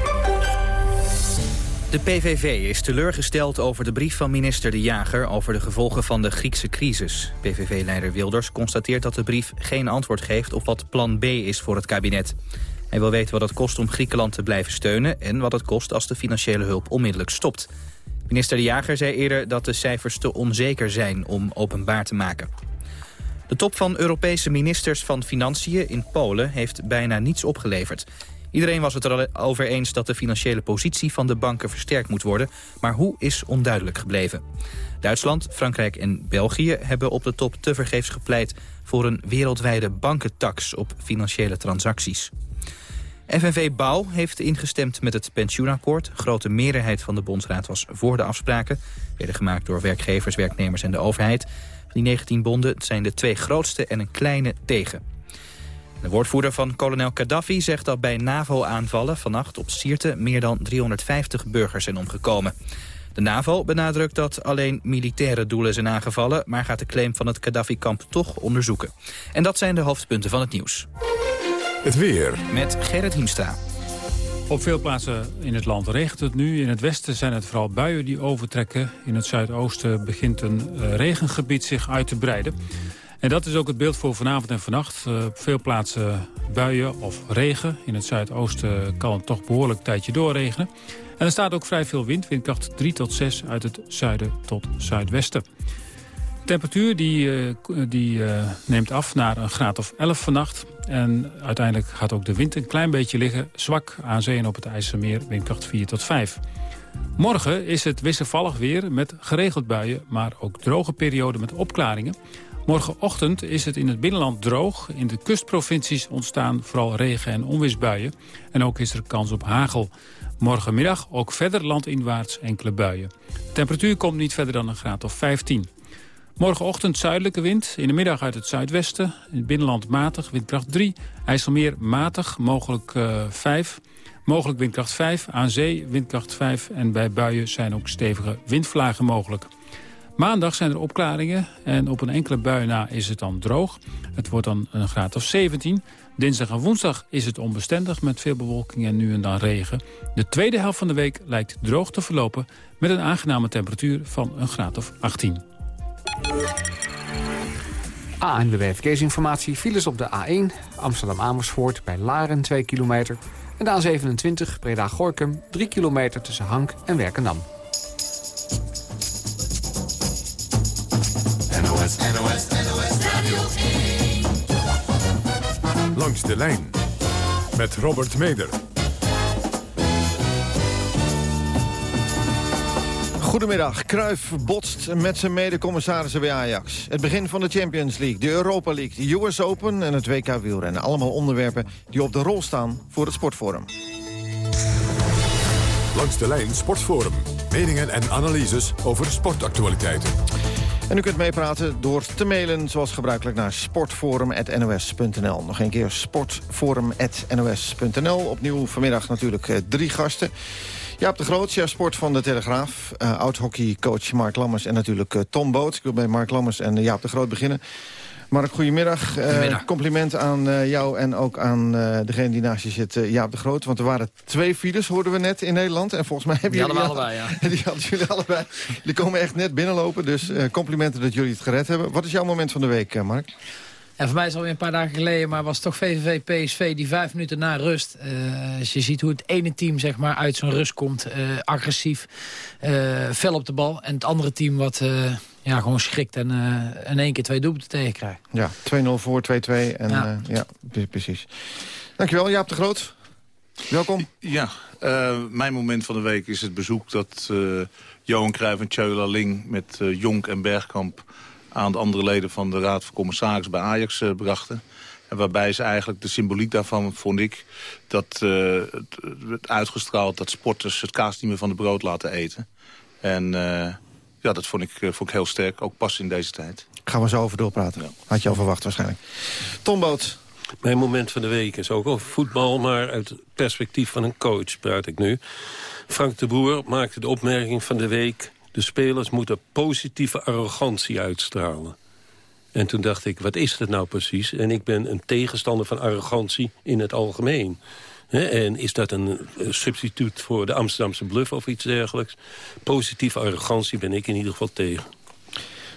Speaker 1: De PVV is teleurgesteld over de brief van minister De Jager... over de gevolgen van de Griekse crisis. PVV-leider Wilders constateert dat de brief geen antwoord geeft... op wat plan B is voor het kabinet. Hij wil weten wat het kost om Griekenland te blijven steunen... en wat het kost als de financiële hulp onmiddellijk stopt. Minister De Jager zei eerder dat de cijfers te onzeker zijn om openbaar te maken. De top van Europese ministers van Financiën in Polen heeft bijna niets opgeleverd. Iedereen was het erover eens dat de financiële positie van de banken versterkt moet worden, maar hoe is onduidelijk gebleven. Duitsland, Frankrijk en België hebben op de top tevergeefs gepleit voor een wereldwijde bankentax op financiële transacties. FNV Bouw heeft ingestemd met het pensioenakkoord. Grote meerderheid van de bondsraad was voor de afspraken. Werden gemaakt door werkgevers, werknemers en de overheid. Van die 19 bonden zijn de twee grootste en een kleine tegen. De woordvoerder van kolonel Gaddafi zegt dat bij NAVO-aanvallen vannacht op Sirte meer dan 350 burgers zijn omgekomen. De NAVO benadrukt dat alleen militaire doelen zijn aangevallen, maar gaat de claim van het Gaddafi-kamp toch onderzoeken. En dat zijn de hoofdpunten van het nieuws.
Speaker 14: Het weer.
Speaker 1: Met Gerrit Hiemstra.
Speaker 15: Op veel plaatsen in het land regent het nu. In het westen zijn het vooral buien die overtrekken. In het zuidoosten begint een eh, regengebied zich uit te breiden. En dat is ook het beeld voor vanavond en vannacht. Eh, op veel plaatsen buien of regen. In het zuidoosten kan het toch behoorlijk tijdje doorregenen. En er staat ook vrij veel wind, windkracht 3 tot 6 uit het zuiden tot zuidwesten. Temperatuur die, eh, die eh, neemt af naar een graad of 11 vannacht. En uiteindelijk gaat ook de wind een klein beetje liggen. Zwak aan zee en op het IJsselmeer, windkracht 4 tot 5. Morgen is het wisselvallig weer met geregeld buien... maar ook droge perioden met opklaringen. Morgenochtend is het in het binnenland droog. In de kustprovincies ontstaan vooral regen- en onweersbuien. En ook is er kans op hagel. Morgenmiddag ook verder landinwaarts enkele buien. De temperatuur komt niet verder dan een graad of 15. Morgenochtend zuidelijke wind, in de middag uit het zuidwesten. In het binnenland matig, windkracht 3. IJsselmeer matig, mogelijk eh 5. Mogelijk windkracht 5, aan zee windkracht 5. En bij buien zijn ook stevige windvlagen mogelijk. Maandag zijn er opklaringen en op een enkele bui na is het dan droog. Het wordt dan een graad of 17. Dinsdag en woensdag is het onbestendig met veel bewolking en nu en dan regen. De tweede helft van de week lijkt droog te verlopen... met een aangename temperatuur van een graad of 18.
Speaker 16: ANWB Verkeersinformatie. Files op de A1 Amsterdam-Amersfoort bij Laren 2 kilometer. En de A27 Breda-Gorkum, 3 kilometer tussen Hank en Werkendam.
Speaker 14: NOS, NOS, NOS Radio Langs de lijn met Robert Meder.
Speaker 17: Goedemiddag. Kruif botst met zijn medecommissarissen bij Ajax. Het begin van de Champions League, de Europa League, de US Open en het WK wielrennen. Allemaal onderwerpen die op de rol staan voor het Sportforum.
Speaker 14: Langs de lijn Sportforum. Meningen en analyses over sportactualiteiten.
Speaker 17: En u kunt meepraten door te mailen zoals gebruikelijk naar sportforum.nos.nl. Nog een keer sportforum.nos.nl. Opnieuw vanmiddag natuurlijk eh, drie gasten. Jaap de Groot, chef sport van de Telegraaf. Uh, Oud-hockeycoach Mark Lammers en natuurlijk uh, Tom Boot. Ik wil bij Mark Lammers en uh, Jaap de Groot beginnen. Mark, goedemiddag.
Speaker 18: goedemiddag.
Speaker 17: compliment aan jou en ook aan degene die naast je zit, Jaap de Groot. Want er waren twee files, hoorden we net in Nederland. En volgens mij hebben
Speaker 18: die
Speaker 17: jullie...
Speaker 18: allebei, ja.
Speaker 17: Die hadden jullie allebei. Die komen echt net binnenlopen, dus complimenten dat jullie het gered hebben. Wat is jouw moment van de week, Mark?
Speaker 18: En voor mij is het alweer een paar dagen geleden, maar was toch VVV-PSV die vijf minuten na rust. Uh, als je ziet hoe het ene team zeg maar, uit zijn rust komt, uh, agressief, uh, fel op de bal. En het andere team wat ja, gewoon schrikt en in één keer twee doelpunten tegenkrijgt.
Speaker 17: Ja, 2-0 voor, 2-2 en ja. ja, precies. Dankjewel, Jaap de Groot. Welkom.
Speaker 19: Ja, mijn moment van de week is het bezoek dat Johan Cruijff en Tjöla Ling met Jonk en Bergkamp aan de andere leden van de Raad van Commissaris bij Ajax uh, brachten. En waarbij ze eigenlijk de symboliek daarvan, vond ik, dat uh, het, uitgestraald dat sporters het kaas niet meer van de brood laten eten. En uh, ja, dat vond ik, vond ik heel sterk, ook pas in deze tijd.
Speaker 17: Gaan we zo over doorpraten. Ja. Had je al verwacht waarschijnlijk. Tom Boot.
Speaker 20: Mijn moment van de week is ook over voetbal, maar uit het perspectief van een coach praat ik nu. Frank de Boer maakte de opmerking van de week... de spelers moeten positieve arrogantie uitstralen. En toen dacht ik, wat is dat nou precies? En ik ben een tegenstander van arrogantie in het algemeen. En is dat een substituut voor de Amsterdamse bluff of iets dergelijks? Positieve arrogantie ben ik in ieder geval tegen.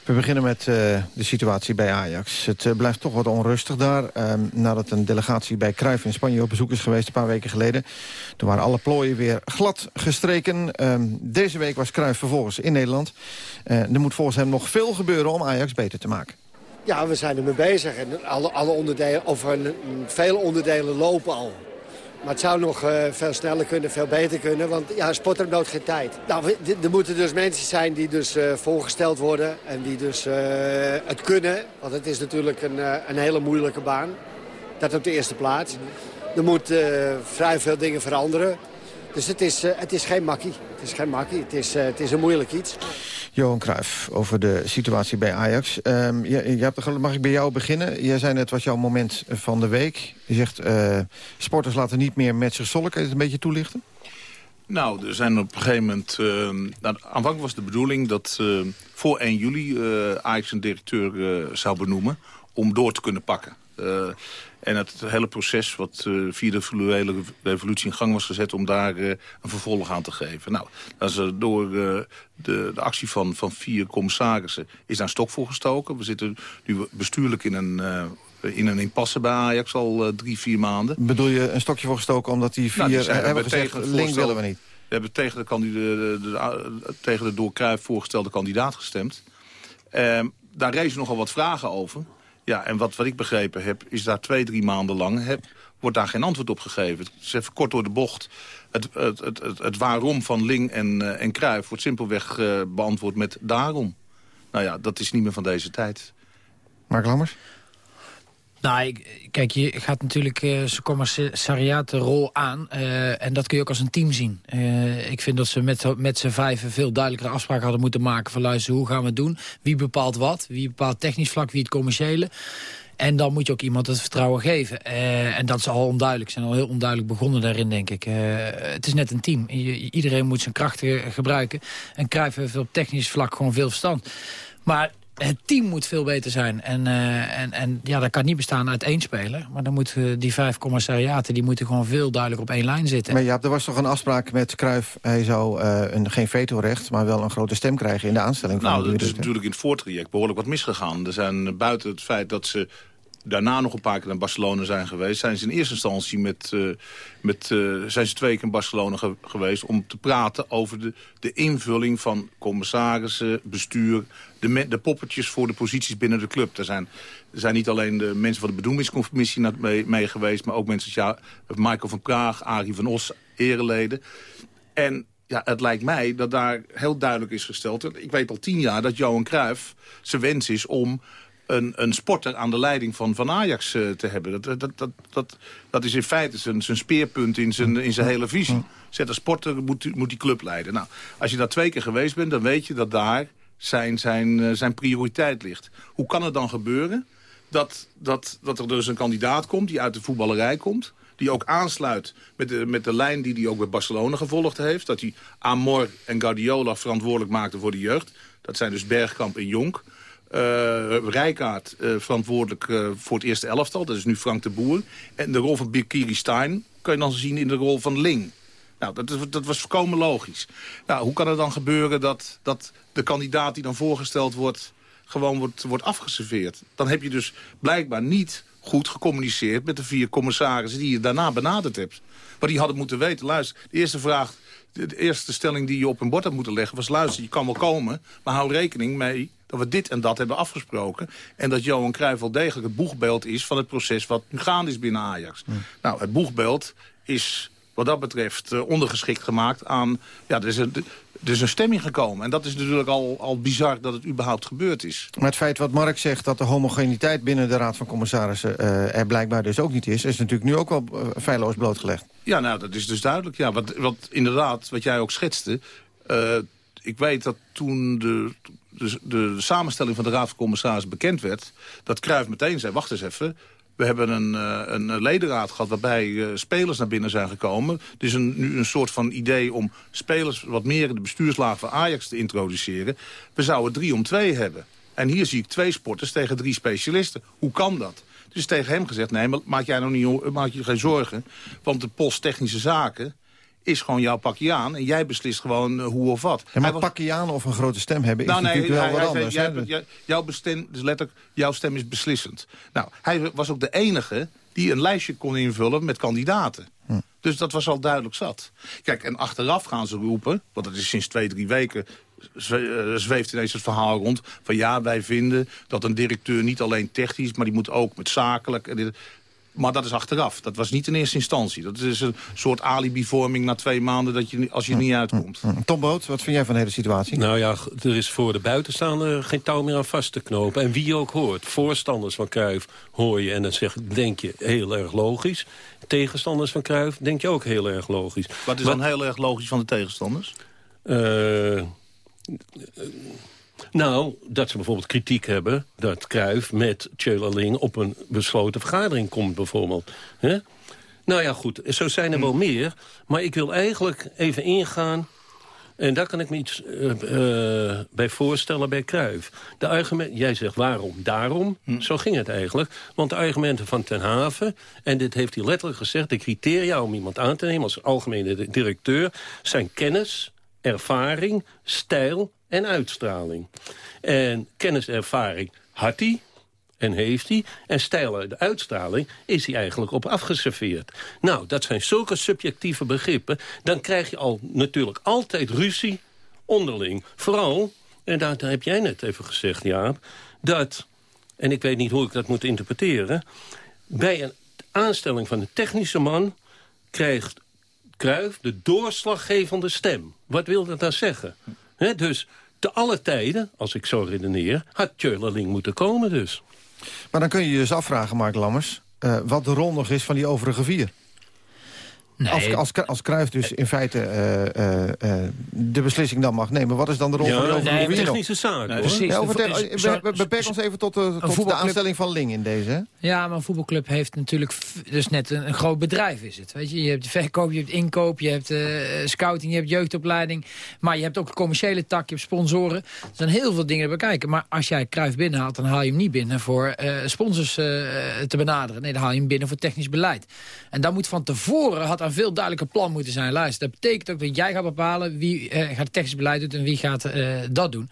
Speaker 17: We beginnen met uh, de situatie bij Ajax. Het uh, blijft toch wat onrustig daar. Uh, nadat een delegatie bij Cruijff in Spanje op bezoek is geweest... een paar weken geleden. Toen waren alle plooien weer glad gestreken. deze week was Cruijff vervolgens in Nederland. er moet volgens hem nog veel gebeuren om Ajax beter te maken.
Speaker 21: Ja, we zijn er mee bezig. En alle, alle onderdelen, of vele onderdelen lopen al. Maar het zou nog uh, veel sneller kunnen, veel beter kunnen. Want ja, sport heeft nooit geen tijd. Nou, er moeten dus mensen zijn die dus uh, voorgesteld worden. En die dus uh, het kunnen. Want het is natuurlijk een, een hele moeilijke baan. Dat op de eerste plaats. Er moeten vrij veel dingen veranderen. Dus het is, het is geen makkie. Het is geen makkie. Het is, het is een moeilijk iets.
Speaker 17: Johan Cruijff, over de situatie bij Ajax. Um, je, je hebt, mag ik bij jou beginnen? Jij zei net, wat jouw moment van de week. Je zegt, uh, sporters laten niet meer met zich zolken. Kun je het een beetje toelichten?
Speaker 19: Nou, er zijn op een gegeven moment... Uh, nou, aanvankelijk was de bedoeling dat uh, voor 1 juli Ajax een directeur zou benoemen... om door te kunnen pakken. En het hele proces wat uh, via de fluwele revolutie in gang was gezet... om daar uh, een vervolg aan te geven. Nou, dat is, door de, de, actie van, van vier commissarissen is daar een stok voor gestoken. We zitten nu bestuurlijk in een, in een impasse bij Ajax al drie, vier maanden.
Speaker 17: Bedoel je een stokje voor gestoken omdat die vier nou, hebben, hebben gezegd... link willen we niet?
Speaker 19: We hebben tegen de, de, de, tegen de door Cruijff voorgestelde kandidaat gestemd. Ehm, daar rezen nogal wat vragen over... Ja, en wat, wat ik begrepen heb, is daar twee, drie maanden lang... Heb, wordt daar geen antwoord op gegeven. Het is even kort door de bocht. Het, het, het, het, waarom van Ling en, uh, en Cruijff wordt simpelweg uh, beantwoord met daarom. Nou ja, dat is niet meer van deze tijd.
Speaker 17: Mark Lammers?
Speaker 18: Nou, kijk, je gaat natuurlijk uh, zijn commissariatenrol aan. Uh, en dat kun je ook als een team zien. Uh, ik vind dat ze met, met z'n vijven veel duidelijkere afspraken hadden moeten maken... van luister, hoe gaan we het doen? Wie bepaalt wat? Wie bepaalt technisch vlak, wie het commerciële? En dan moet je ook iemand het vertrouwen geven. Uh, en dat is al onduidelijk. Ze zijn al heel onduidelijk begonnen daarin, denk ik. Het is net een team. Iedereen moet zijn krachten gebruiken. En Cruijff heeft op technisch vlak gewoon veel verstand. Maar het team moet veel beter zijn. En, uh, en, en ja, dat kan niet bestaan uit één speler. Maar dan moeten die vijf commissariaten die moeten gewoon veel duidelijk op één lijn zitten.
Speaker 17: Maar ja, er was toch een afspraak met Cruijff. Hij zou uh, een, geen vetorecht, maar wel een grote stem krijgen in de aanstelling.
Speaker 19: Nou,
Speaker 17: van
Speaker 19: dat is natuurlijk in het voortraject behoorlijk wat misgegaan. Er zijn buiten het feit dat ze daarna nog een paar keer naar Barcelona zijn geweest... zijn ze in eerste instantie met, uh, met, uh, zijn ze twee keer in Barcelona ge geweest... om te praten over de, de invulling van commissarissen, bestuur... De, de poppetjes voor de posities binnen de club. Er zijn, zijn niet alleen de mensen van de bedoelingscommissie mee, mee geweest... maar ook mensen ja, Michael van Praag, Arie van Os, ereleden. En ja, het lijkt mij dat daar heel duidelijk is gesteld... ik weet al tien jaar dat Johan Cruijff zijn wens is om een, een sporter aan de leiding van, van Ajax uh, te hebben. Dat, dat, dat, dat, dat is in feite zijn, zijn speerpunt in zijn, in zijn hele visie. Zet een sporter, moet, moet die club leiden. Nou, als je daar twee keer geweest bent, dan weet je dat daar zijn, zijn, uh, zijn prioriteit ligt. Hoe kan het dan gebeuren dat, dat, dat er dus een kandidaat komt die uit de voetballerij komt die ook aansluit met de, met de lijn die hij ook bij Barcelona gevolgd heeft. Dat hij Amor en Guardiola verantwoordelijk maakte voor de jeugd. Dat zijn dus Bergkamp en Jonk. Uh, Rijkaard uh, verantwoordelijk uh, voor het eerste elftal. Dat is nu Frank de Boer. En de rol van Birkiri Stein kun je dan zien in de rol van Ling. Nou, dat, dat was voorkomen logisch. Nou, hoe kan het dan gebeuren dat, dat de kandidaat die dan voorgesteld wordt... gewoon wordt, wordt afgeserveerd? Dan heb je dus blijkbaar niet goed gecommuniceerd met de vier commissarissen... die je daarna benaderd hebt. Maar die hadden moeten weten, luister, de eerste vraag... de eerste stelling die je op een bord had moeten leggen was... luister, je kan wel komen, maar hou rekening mee dat we dit en dat hebben afgesproken. En dat Johan Cruijff wel degelijk het boegbeeld is van het proces wat nu gaande is binnen Ajax. Nou, het boegbeeld is wat dat betreft uh, ondergeschikt gemaakt aan... Ja, er is, een, er is een stemming gekomen. En dat is natuurlijk al, al bizar dat het überhaupt gebeurd is.
Speaker 17: Maar het feit wat Mark zegt dat de homogeniteit binnen de Raad van Commissarissen... Uh, er blijkbaar dus ook niet is... is natuurlijk nu ook wel uh, feilloos blootgelegd.
Speaker 19: Ja, nou, dat is dus duidelijk. Ja, wat, wat inderdaad, wat jij ook schetste... ik weet dat toen de, de, de, samenstelling van de Raad van Commissarissen bekend werd... dat Cruijff meteen zei, wacht eens even... We hebben een, uh, een ledenraad gehad waarbij uh, spelers naar binnen zijn gekomen. Het is een, nu een soort van idee om spelers wat meer in de bestuurslaag van Ajax te introduceren. We zouden drie om twee hebben. En hier zie ik twee sporters tegen drie specialisten. Hoe kan dat? Dus tegen hem gezegd, nee, maak jij nou niet, maak je geen zorgen. Want de post technische zaken, is gewoon jouw pakje aan. En jij beslist gewoon uh, hoe of wat.
Speaker 17: Ja, maar was... pakje aan of een grote stem hebben is nou, natuurlijk
Speaker 19: nee,
Speaker 17: wel
Speaker 19: hij,
Speaker 17: wat
Speaker 19: hij
Speaker 17: anders.
Speaker 19: Zei, jij, jouw, bestem, dus letterlijk, jouw stem is beslissend. Nou, hij was ook de enige die een lijstje kon invullen met kandidaten. Hm. Dus dat was al duidelijk zat. Kijk, en achteraf gaan ze roepen, want dat is sinds twee, drie weken zweeft ineens het verhaal rond... van ja, wij vinden dat een directeur niet alleen technisch... maar die moet ook met zakelijk... En dit, maar dat is achteraf. Dat was niet in eerste instantie. Dat is een soort alibivorming na twee maanden dat je, als je er niet uitkomt.
Speaker 17: Tom Boot, wat vind jij van de hele situatie?
Speaker 20: Nou ja, er is voor de buitenstaander geen touw meer aan vast te knopen. En wie ook hoort, voorstanders van Cruijff hoor je... en dan zeg, denk je heel erg logisch. Tegenstanders van Cruijff denk je ook heel erg logisch.
Speaker 19: Wat is dan heel erg logisch van de tegenstanders?
Speaker 20: Uh, nou, dat ze bijvoorbeeld kritiek hebben dat Kruif met Tjölerling op een besloten vergadering komt bijvoorbeeld. He? Nou ja, goed, zo zijn er wel
Speaker 19: Hmm.
Speaker 20: meer. Maar ik wil eigenlijk even ingaan... En daar kan ik me iets uh, uh, bij voorstellen bij Kruif. De argument, jij zegt waarom, daarom.
Speaker 19: Hmm.
Speaker 20: Zo ging het eigenlijk. Want de argumenten van Ten Haven... en dit heeft hij letterlijk gezegd... de criteria om iemand aan te nemen als algemene directeur... zijn kennis, ervaring, stijl en uitstraling. En kennis en ervaring had hij en heeft hij. En stijl de uitstraling is hij eigenlijk op afgeserveerd. Nou, dat zijn zulke subjectieve begrippen. Dan krijg je al natuurlijk altijd ruzie onderling. Vooral, en daar, heb jij net even gezegd, Jaap... dat, en ik weet niet hoe ik dat moet interpreteren... bij een aanstelling van een technische man... krijgt Kruif de doorslaggevende stem. Wat wil dat dan zeggen? He, dus te alle tijden, als ik zo redeneer... had Tjölerling moeten komen dus.
Speaker 17: Maar dan kun je je dus afvragen, Mark Lammers... Uh, wat de rol nog is van die overige vier.
Speaker 18: Nee.
Speaker 17: Als, als, als Cruijff dus in feite uh, uh, de beslissing dan mag nemen... wat is dan de rol
Speaker 20: ja,
Speaker 17: van
Speaker 20: nee, technische zaak,
Speaker 17: nee, precies, ja, vertel, zo, we, beperk ons even tot, de, tot de aanstelling van Ling in deze. Hè?
Speaker 18: Ja, maar een voetbalclub heeft natuurlijk dus net een, een, groot bedrijf is het. Weet je? je hebt de verkoop, je hebt inkoop, je hebt scouting, je hebt jeugdopleiding... maar je hebt ook een commerciële tak, je hebt sponsoren. Er zijn heel veel dingen te bekijken. Maar als jij Cruijff binnenhaalt, dan haal je hem niet binnen... voor sponsors te benaderen. Nee, dan haal je hem binnen voor technisch beleid. En dan moet van tevoren... had een veel duidelijker plan moeten zijn. Luister, dat betekent ook dat jij gaat bepalen wie uh, gaat technisch beleid doen en wie gaat uh, dat doen.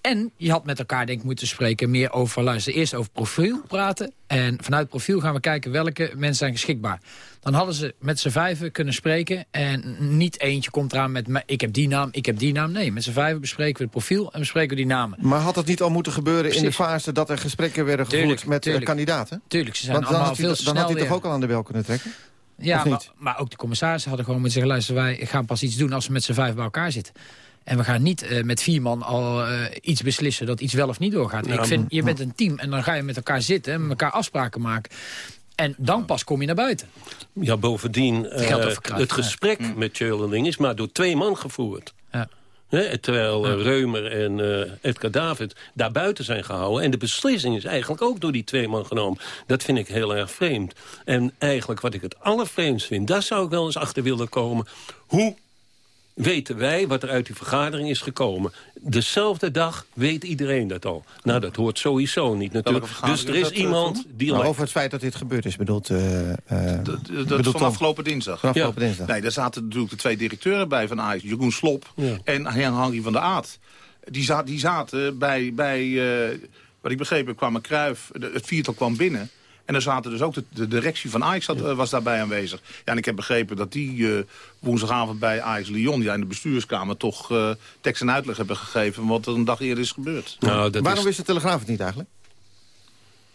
Speaker 18: En je had met elkaar denk ik moeten spreken meer over... luister, eerst over profiel praten. En vanuit profiel gaan we kijken welke mensen zijn geschikbaar. Dan hadden ze met z'n vijven kunnen spreken. En niet eentje komt eraan met ik heb die naam, ik heb die naam. Nee, met z'n vijven bespreken we het profiel en bespreken we die namen.
Speaker 17: Maar had dat niet al moeten gebeuren in de fase dat er gesprekken werden gevoerd met eh, kandidaten?
Speaker 18: Tuurlijk, ze zijn allemaal veel
Speaker 17: Dan had hij toch ook al aan de bel kunnen trekken?
Speaker 18: Ja, maar, maar, ook de commissarissen hadden gewoon moeten zeggen... luister, wij gaan pas iets doen als we met z'n vijf bij elkaar zitten. En we gaan niet uh, met vier man al uh, iets beslissen dat iets wel of niet doorgaat. ik vind, je bent een team en dan ga je met elkaar zitten en elkaar afspraken maken. En dan pas kom je naar buiten.
Speaker 20: Ja, bovendien, uh, het gesprek ja. met Tjöleling is maar door twee man gevoerd. Ja. He, terwijl uh, Reumer en uh, Edgar David daar buiten zijn gehouden. En de beslissing is eigenlijk ook door die twee man genomen. Dat vind ik heel erg vreemd. En eigenlijk wat ik het allervreemdst vind... daar zou ik wel eens achter willen komen. Hoe weten wij wat er uit die vergadering is gekomen. Dezelfde dag weet iedereen dat al. Nou, dat hoort sowieso niet natuurlijk. Dus er is
Speaker 17: eh,
Speaker 20: iemand die...
Speaker 17: Nou, over het feit dat dit gebeurd is, bedoelt... Uh,
Speaker 19: dat is van afgelopen dinsdag.
Speaker 17: Van afgelopen ja. dinsdag.
Speaker 19: Nee, daar zaten natuurlijk de twee directeuren bij van Ajax. Jeroen Slop ja. en Henry van der Aat. Die, za die zaten bij... bij uh, wat ik begreep, kwam een Kruif, het viertal kwam binnen... En er zaten dus ook de, de directie van Ajax dat, was daarbij aanwezig. Ja, en ik heb begrepen dat die uh, woensdagavond bij Ajax Lyon... ja, in de bestuurskamer toch uh, tekst en uitleg hebben gegeven... wat er een dag eerder is gebeurd.
Speaker 17: Nou, dat Waarom is... wist de Telegraaf het niet eigenlijk?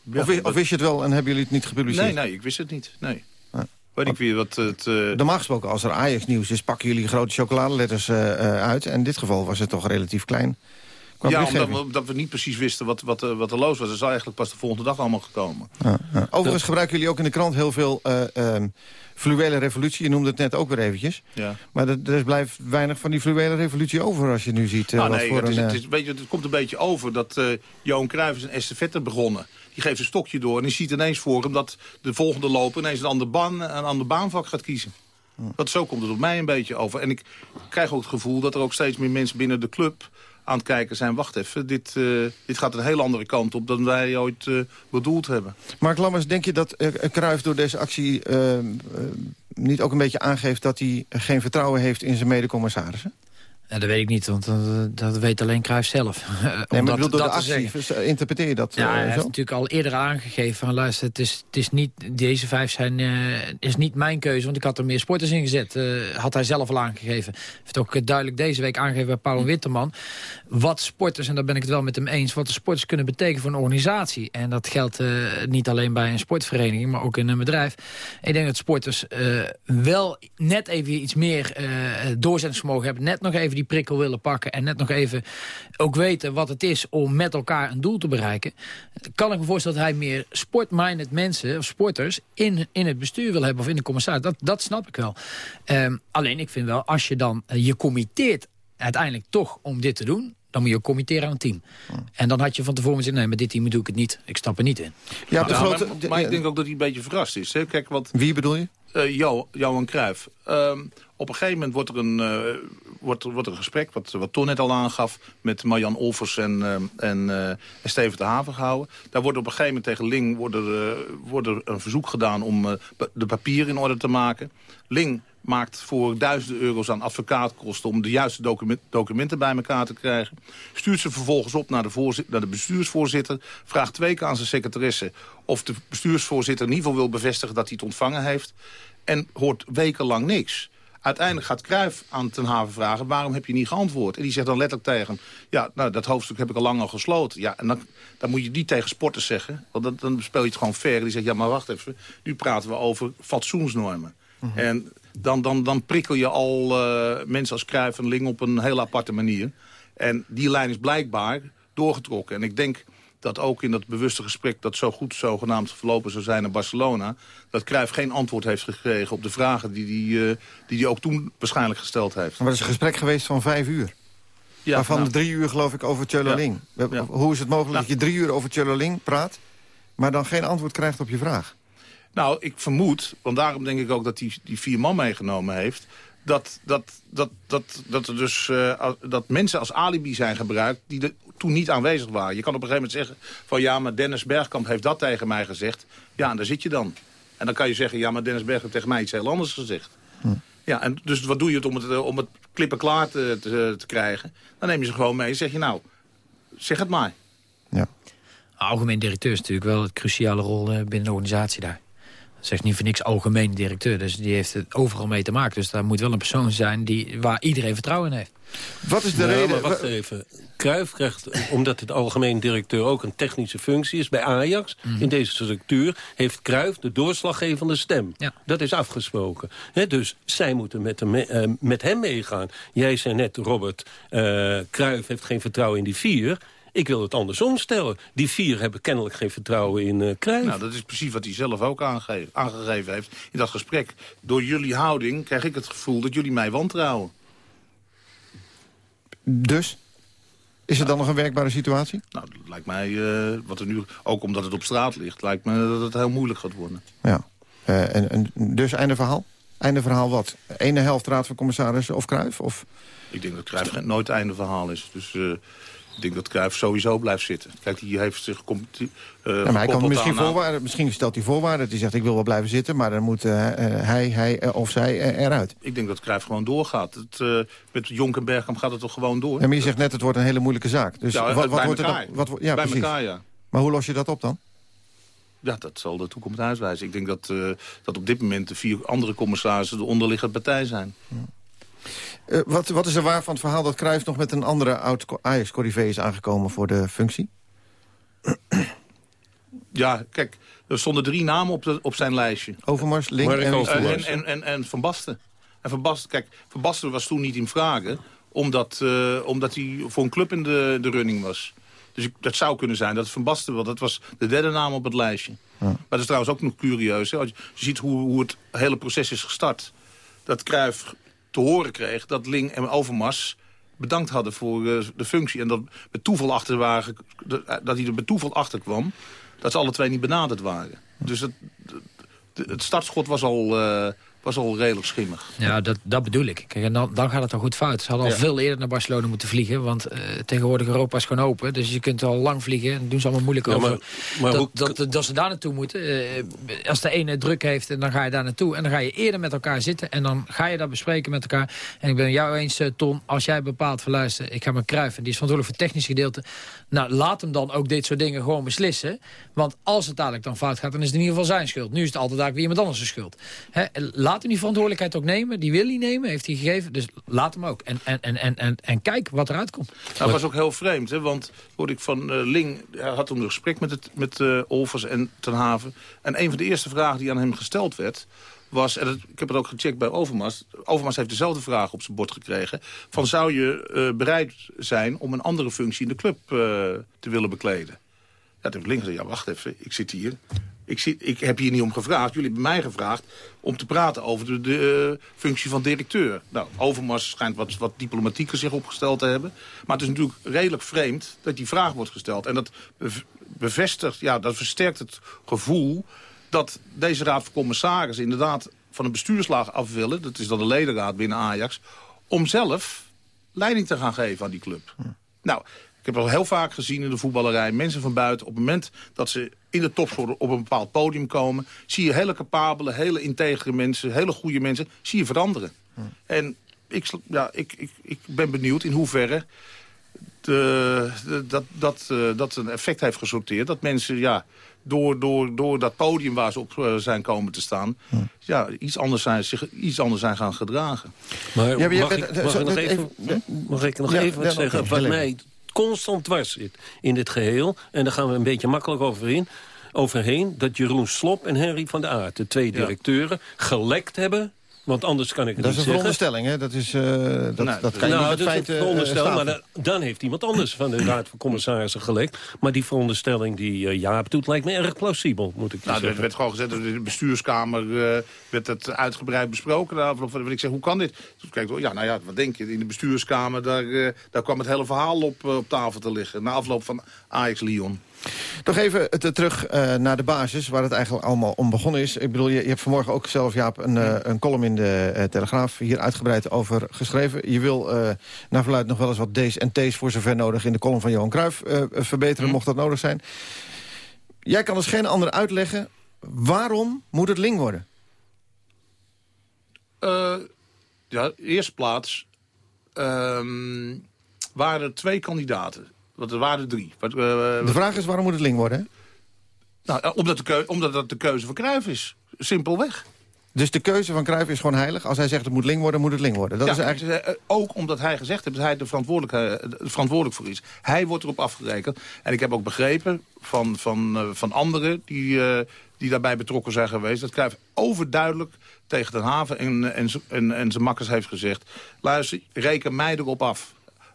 Speaker 17: Ja, of, wist, of, wist je het wel en hebben jullie het niet gepubliceerd?
Speaker 19: Nee, nee, ik wist het niet. Nee. Ah. Weet ik weer wat het... Uh...
Speaker 17: Normaal gesproken, als er Ajax-nieuws is... pakken jullie grote chocoladeletters uit. En in dit geval was het toch relatief klein
Speaker 19: ja, omdat we, omdat we, niet precies wisten wat, wat, eh, wat er los was. Dat is eigenlijk pas de volgende dag allemaal gekomen.
Speaker 17: Ja, ja. Overigens gebruiken jullie ook in de krant heel veel uh, um, fluwele revolutie. Je noemde het net ook weer eventjes. Ja. Maar er, er blijft weinig van die fluwele revolutie over als je nu ziet. Uh,
Speaker 19: nou, nee,
Speaker 17: voor
Speaker 19: het, is,
Speaker 17: een,
Speaker 19: het, is, weet je, het komt een beetje over dat uh, Johan Cruijff is een estafette begonnen. Die geeft een stokje door en die ziet ineens voor hem dat de volgende loper ineens een ander, baan, een ander baanvak gaat kiezen. Dat, zo komt het op mij een beetje over. En ik krijg ook het gevoel dat er ook steeds meer mensen binnen de club aan het kijken zijn... wacht even, dit, uh, dit gaat een heel andere kant op dan wij ooit uh, bedoeld hebben.
Speaker 17: Mark Lammers, denk je dat uh, Cruijff door deze actie niet ook een beetje aangeeft... dat hij geen vertrouwen heeft in zijn medecommissarissen?
Speaker 18: Ja, dat weet ik niet, want dat, dat weet alleen Cruijff zelf.
Speaker 17: nee, maar bedoel, door de actie interpreteer je dat
Speaker 18: Ja,
Speaker 17: hij
Speaker 18: heeft natuurlijk al eerder aangegeven van... luister, het is, het is niet, deze vijf zijn, uh, is niet mijn keuze... want ik had er meer sporters in gezet. Uh, had hij zelf al aangegeven. heeft ook duidelijk deze week aangegeven bij Paul Witterman... wat sporters, en daar ben ik het wel met hem eens... wat de sporters kunnen betekenen voor een organisatie. En dat geldt uh, niet alleen bij een sportvereniging... maar ook in een bedrijf. Ik denk dat sporters wel net even iets meer doorzettingsvermogen hebben... net nog even die prikkel willen pakken... en net nog even ook weten wat het is om met elkaar een doel te bereiken... kan ik me voorstellen dat hij meer sportminded mensen, of sporters... in, in het bestuur wil hebben of in de commissaris. Dat, dat snap ik wel. Um, alleen ik vind wel, als je dan uh, je committeert uiteindelijk toch om dit te doen dan moet je ook committeren aan een team. En dan had je van tevoren gezegd, nee, met dit team doe ik het niet. Ik stap er niet in.
Speaker 19: Ja, de grote, maar, maar, ik denk ook dat hij een beetje verrast is. Hè? Kijk, wat,
Speaker 17: Wie bedoel je?
Speaker 19: Uh, Jo, Johan Cruijff. Um, op een gegeven moment wordt er een, uh, wordt, wordt er een gesprek, wat, wat Ton net al aangaf... met Marjan Olvers en, uh, en, uh, en Steven de Haven gehouden. Daar wordt op een gegeven moment tegen Ling wordt er, wordt er een verzoek gedaan... om de papieren in orde te maken. Ling maakt voor duizenden euro's aan advocaatkosten... om de juiste document, documenten bij elkaar te krijgen. Stuurt ze vervolgens op naar de, naar de bestuursvoorzitter. Vraagt twee keer aan zijn secretaresse of de bestuursvoorzitter in ieder geval wil bevestigen... dat hij het ontvangen heeft. En hoort wekenlang niks. Uiteindelijk gaat Cruijff aan Ten Haven vragen... waarom heb je niet geantwoord? En die zegt dan letterlijk tegen hem... ja, nou, dat hoofdstuk heb ik al lang al gesloten. Ja, en dan, dan moet je die tegen sporters zeggen. Want dan, dan speel je het gewoon fair. Die zegt, ja, maar wacht even. Nu praten we over fatsoensnormen. Mm -hmm. En dan, dan, dan prikkel je al uh, mensen als Cruijff en Ling op een heel aparte manier. En die lijn is blijkbaar doorgetrokken. En ik denk dat ook in dat bewuste gesprek... dat zo goed zogenaamd verlopen zou zijn in Barcelona... dat Cruijff geen antwoord heeft gekregen op de vragen... die hij die, uh, die die ook toen waarschijnlijk gesteld heeft.
Speaker 17: Maar dat is een gesprek geweest van vijf uur. Ja, Waarvan nou, drie uur geloof ik over. Ja, ja. Hoe is het mogelijk nou, dat je drie uur over Tjöleling praat... maar dan geen antwoord krijgt op je vraag?
Speaker 19: Nou, ik vermoed, want daarom denk ik ook dat hij die vier man meegenomen heeft... dat, dat, dat, dat, dat, er dus, uh, dat mensen als alibi zijn gebruikt... die er toen niet aanwezig waren. Je kan op een gegeven moment zeggen van... ja, maar Dennis Bergkamp heeft dat tegen mij gezegd. Ja, en daar zit je dan. En dan kan je zeggen, ja, maar Dennis Bergkamp heeft tegen mij iets heel anders gezegd. Hm. Ja, en dus wat doe je het om het, om het klippen klaar te, te, te, krijgen? Dan neem je ze gewoon mee en zeg je, nou, zeg het maar.
Speaker 18: Algemeen directeur is natuurlijk wel een cruciale rol eh, binnen de organisatie daar. Dat zegt niet voor niks algemeen directeur. Dus die heeft het overal mee te maken. Dus daar moet wel een persoon zijn die, waar iedereen vertrouwen in heeft.
Speaker 17: Wat is de
Speaker 20: Ja,
Speaker 17: reden...
Speaker 20: maar wacht even. Cruijff krijgt, omdat het algemeen directeur ook een technische functie is... bij Ajax,
Speaker 18: Mhm.
Speaker 20: in deze structuur, heeft Cruijff de doorslaggevende stem. Dat is afgesproken. Hè, dus zij moeten met hem, eh, met hem meegaan. Jij zei net, Robert, eh Cruijff heeft geen vertrouwen in die vier... Ik wil het andersom stellen. Die vier hebben kennelijk geen vertrouwen in eh Cruijff.
Speaker 19: Nou, dat is precies wat hij zelf ook aange aangegeven heeft in dat gesprek. Door jullie houding krijg ik het gevoel dat jullie mij wantrouwen.
Speaker 17: Dus? Is het dan nog een werkbare situatie?
Speaker 19: Nou, lijkt mij, eh, wat er nu, ook omdat het op straat ligt, lijkt me dat het heel moeilijk gaat worden.
Speaker 17: Ja. Eh, en, en, dus einde verhaal? Einde verhaal wat? Ene helft raad van commissarissen of Cruijff? Of...
Speaker 19: Ik denk dat geen- nooit einde verhaal is. Dus eh, ik denk dat Cruijff sowieso blijft zitten. Kijk, die heeft zich... Uh,
Speaker 17: Ja, maar hij kan misschien, voorwaarden, misschien stelt hij voorwaarden. hij zegt, ik wil wel blijven zitten, maar dan moet eh, eh, hij, hij eh, of zij eh, eruit.
Speaker 19: Ik denk dat Cruijff gewoon doorgaat. Het, eh, met Jonk en Bergkamp gaat het toch gewoon door?
Speaker 17: Ja, maar je zegt net, het wordt een hele moeilijke zaak. Dus
Speaker 19: Ja,
Speaker 17: wat, wat wordt er
Speaker 19: elkaar.
Speaker 17: dan? Wat, ja,
Speaker 19: Bij
Speaker 17: precies.
Speaker 19: elkaar, ja.
Speaker 17: Maar hoe los je dat op dan?
Speaker 19: Ja, dat zal de toekomst uitwijzen. Ik denk dat, eh, dat op dit moment de vier andere commissarissen de onderliggende partij zijn.
Speaker 17: Eh, wat, wat is er waar van het verhaal dat Cruijff nog met een andere oud Ajax-corrivé is aangekomen voor de functie?
Speaker 19: Ja, kijk, er stonden drie namen op, de, op zijn lijstje.
Speaker 17: Overmars, Link
Speaker 19: en,
Speaker 17: en,
Speaker 19: en, en, en, en Van Basten. En Van Basten, kijk, Van Basten was toen niet in vragen... omdat, eh, omdat hij voor een club in de, de running was. Dus ik, dat zou kunnen zijn dat Van Basten was. Dat was de derde naam op het lijstje. Maar dat is trouwens ook nog curieus. Hè? Als je ziet hoe, hoe het hele proces is gestart. Dat Cruijff te horen kreeg dat Ling en Overmars bedankt hadden voor eh, de functie. En dat, met toeval achter waren, dat hij er met toeval achter kwam... dat ze alle twee niet benaderd waren. Dus het, het, het startschot was al, eh, was al redelijk schimmig.
Speaker 18: Ja, dat, dat bedoel ik. Kijk, en dan, dan gaat het al goed fout. Ze hadden al veel eerder naar Barcelona moeten vliegen. Want eh, tegenwoordig Europa is gewoon open. Dus je kunt al lang vliegen. En doen ze allemaal moeilijk
Speaker 20: Ja,
Speaker 18: over.
Speaker 20: maar- maar
Speaker 18: dat,
Speaker 20: hoe-
Speaker 18: dat, dat, ze daar naartoe moeten. Eh, als de ene druk heeft, en dan ga je daar naartoe. En dan ga je eerder met elkaar zitten. En dan ga je dat bespreken met elkaar. En ik ben jou eens, eh, Ton. Als jij bepaalt van luister, ik ga me kruiven. Die is verantwoordelijk voor het technisch gedeelte. Nou, laat hem dan ook dit soort dingen gewoon beslissen. Want als het dadelijk dan fout gaat, dan is het in ieder geval zijn schuld. Nu is het altijd eigenlijk weer iemand anders schuld. Hè, laat hem die verantwoordelijkheid ook nemen. Die wil hij nemen, heeft hij gegeven. Dus laat hem ook. En, en, en, en, en, kijk wat eruit komt.
Speaker 19: Nou, dat was ook heel vreemd, hè, want hoorde ik van eh, Ling... hij had toen een gesprek met, het, met eh, Olvers en Ten Haven... en een van de eerste vragen die aan hem gesteld werd... was, en ik heb het ook gecheckt bij Overmars... Overmars heeft dezelfde vraag op zijn bord gekregen... van zou je eh, bereid zijn om een andere functie in de club te willen bekleden? Ja, toen heeft Ling gezegd, ja, wacht even, ik zit hier... Ik, zit, ik heb hier niet om gevraagd. Jullie hebben mij gevraagd om te praten over de, de eh, functie van directeur. Nou, Overmars schijnt wat, wat diplomatieker zich opgesteld te hebben. Maar het is natuurlijk redelijk vreemd dat die vraag wordt gesteld. En dat bev- bevestigt, ja, dat versterkt het gevoel... dat deze raad van commissarissen inderdaad van een bestuurslaag af willen. Dat is dan de ledenraad binnen Ajax. Om zelf leiding te gaan geven aan die club. Nou, ik heb al heel vaak gezien in de voetballerij... mensen van buiten, op het moment dat ze in de topsport op een bepaald podium komen... zie je hele capabele, hele integere mensen, hele goede mensen... zie je veranderen. En ik, ja, ik, ik, ik ben benieuwd in hoeverre de, de- dat, dat, eh, dat een effect heeft gesorteerd. Dat mensen ja, door, door, door dat podium waar ze op eh, zijn komen te staan... Ja, iets, anders zijn, zich iets anders zijn gaan gedragen.
Speaker 20: Maar
Speaker 17: Ja, maar je
Speaker 20: mag,
Speaker 17: bent-
Speaker 20: ik, mag,
Speaker 17: zo-
Speaker 20: ik nog even,
Speaker 17: even-
Speaker 20: mag ik nog
Speaker 17: Ja,
Speaker 20: even wat
Speaker 17: ja,
Speaker 20: zeggen? Wat mij constant dwars zit in dit geheel... en daar gaan we een beetje makkelijk overheen... overheen dat Jeroen Slop en Henry van der Aert, de twee directeuren... gelekt hebben, want anders kan ik het
Speaker 17: Dat is
Speaker 20: niet
Speaker 17: een
Speaker 20: zeggen...
Speaker 17: veronderstelling, hè? Dat, is, eh, dat, dat kan je
Speaker 20: nou,
Speaker 17: niet met
Speaker 20: dat is
Speaker 17: feiten
Speaker 20: een
Speaker 17: eh,
Speaker 20: veronderstelling, maar dan, dan heeft iemand anders van de Raad van Commissarissen gelekt. Maar die veronderstelling die eh, Jaap doet, lijkt me erg plausibel, moet ik
Speaker 19: Nou, er
Speaker 20: zeggen.
Speaker 19: werd gewoon gezegd, in de bestuurskamer eh, werd het uitgebreid besproken. Na afloop van- Ik zeg, hoe kan dit? Toen kijk ik, ja, nou ja, wat denk je? In de bestuurskamer, daar, eh, daar kwam het hele verhaal op, op tafel te liggen. Na afloop van Ajax-Lyon.
Speaker 17: Nog even het, eh, terug eh, naar de basis, waar het eigenlijk allemaal om begonnen is. Ik bedoel, je, je hebt vanmorgen ook zelf, Jaap, een, eh, een column in de Telegraaf... hier uitgebreid over geschreven. Je wil naar verluid nog wel eens wat D's en T's voor zover nodig... in de column van Johan Cruijff verbeteren, mocht dat nodig zijn. Jij kan dus geen ander uitleggen. Waarom moet het Ling worden?
Speaker 19: Ja, eerst plaats ehm, waren er twee kandidaten. Want er waren er drie. Wat, eh,
Speaker 17: De vraag is, waarom moet het Ling worden? hè?
Speaker 19: nou, eh, omdat, de keu- omdat dat de keuze van Cruijff is. Simpelweg.
Speaker 17: Dus de keuze van Cruijff is gewoon heilig. Als hij zegt het moet Ling worden, moet het Ling worden. Dat
Speaker 19: ja,
Speaker 17: is eigenlijk...
Speaker 19: eh, ook omdat hij gezegd heeft dat hij er verantwoordelijk, eh, verantwoordelijk voor is. Hij wordt erop afgerekend. En ik heb ook begrepen van, van, eh, van anderen die, eh, die daarbij betrokken zijn geweest... dat Cruijff overduidelijk tegen Den Haven en, en, en zijn makkers heeft gezegd... luister, reken mij erop af.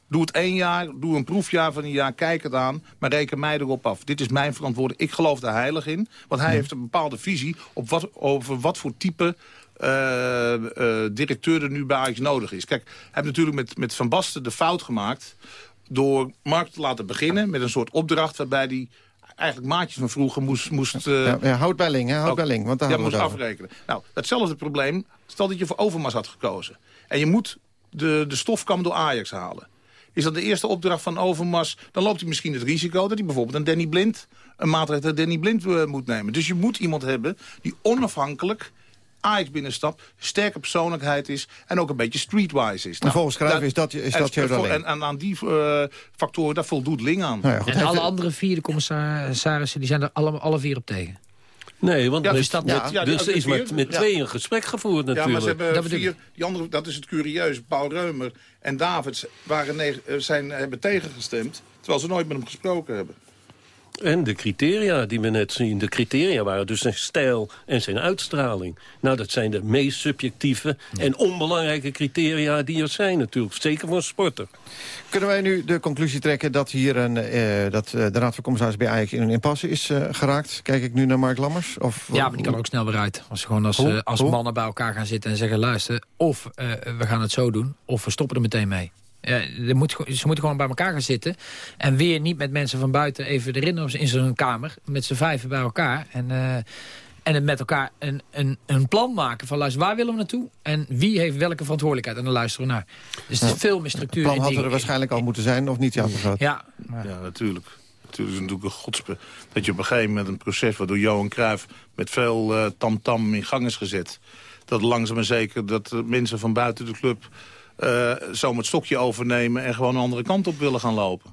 Speaker 19: Doe het één jaar, doe een proefjaar van een jaar, kijk het aan... maar reken mij erop af. Dit is mijn verantwoordelijkheid. Ik geloof daar heilig in. Want hij heeft een bepaalde visie op wat, over wat voor type... eh, eh, directeur er nu bij Ajax nodig is. Kijk, hij heeft natuurlijk met, met Van Basten de fout gemaakt... door Mark te laten beginnen met een soort opdracht... waarbij hij eigenlijk maatjes van vroeger moest... moest eh,
Speaker 17: Ja, ja, houd bij Ling, hè? Houd
Speaker 19: ook-
Speaker 17: bij Ling. Want daar
Speaker 19: ja, moest afrekenen. Nou, datzelfde probleem. Stel dat je voor Overmars had gekozen. En je moet de, de stofkam door Ajax halen. Is dat de eerste opdracht van Overmars... dan loopt hij misschien het risico dat hij bijvoorbeeld een Danny Blind... een maatregel dat Danny Blind eh, moet nemen. Dus je moet iemand hebben die onafhankelijk... Ajax binnenstapt, sterke persoonlijkheid is... en ook een beetje streetwise is.
Speaker 17: En volgens Cruijff is dat- is
Speaker 19: en-
Speaker 17: dat Theodor
Speaker 19: en,
Speaker 17: Ling.
Speaker 19: en, en aan die eh, factoren, daar voldoet Ling aan.
Speaker 17: Nou ja, goed.
Speaker 18: En alle andere vierde commissarissen die zijn er alle, alle vier op tegen.
Speaker 20: Nee, want
Speaker 19: Ja, dus dat-
Speaker 20: met-
Speaker 19: ja, ja,
Speaker 20: dus er is met, met
Speaker 19: ja.
Speaker 20: twee een gesprek gevoerd
Speaker 19: Ja,
Speaker 20: natuurlijk.
Speaker 19: maar ze hebben
Speaker 18: Dat
Speaker 19: vier, die andere, dat is het curieus. Paul Reumer en Davids waren eh, zijn, hebben tegengestemd... terwijl ze nooit met hem gesproken hebben.
Speaker 20: En de criteria die we net zien. De criteria waren dus zijn stijl en zijn uitstraling. Nou, dat zijn de meest subjectieve en onbelangrijke criteria die er zijn natuurlijk. Zeker voor een sporter.
Speaker 17: Kunnen wij nu de conclusie trekken dat hier een, eh, dat, eh, de Raad van Commissarissen bij Ajax in een impasse is eh, geraakt? Kijk ik nu naar Mark Lammers? Of,
Speaker 18: Ja, maar die kan ook snel weer uit. Als, ze gewoon als, als mannen bij elkaar gaan zitten en zeggen... luister, of eh, we gaan het zo doen, of we stoppen er meteen mee. Ja, moet, ze moeten gewoon bij elkaar gaan zitten. En weer niet met mensen van buiten even erin of in zo'n kamer. Met z'n vijven bij elkaar. En, eh, en het met elkaar een, een, een plan maken van... luister, waar willen we naartoe? En wie heeft welke verantwoordelijkheid? En dan luisteren we naar. Dus het is veel meer
Speaker 17: Het
Speaker 18: structuur
Speaker 17: plan
Speaker 18: in
Speaker 17: had er waarschijnlijk al moeten zijn, of niet, Jan de Groot?
Speaker 18: Ja,
Speaker 19: Ja, natuurlijk. Natuurlijk is het natuurlijk een godspe dat je op een gegeven moment een proces... waardoor Johan Cruijff met veel eh, tamtam in gang is gezet... dat langzaam en zeker dat mensen van buiten de club... eh zo het stokje overnemen en gewoon een andere kant op willen gaan lopen.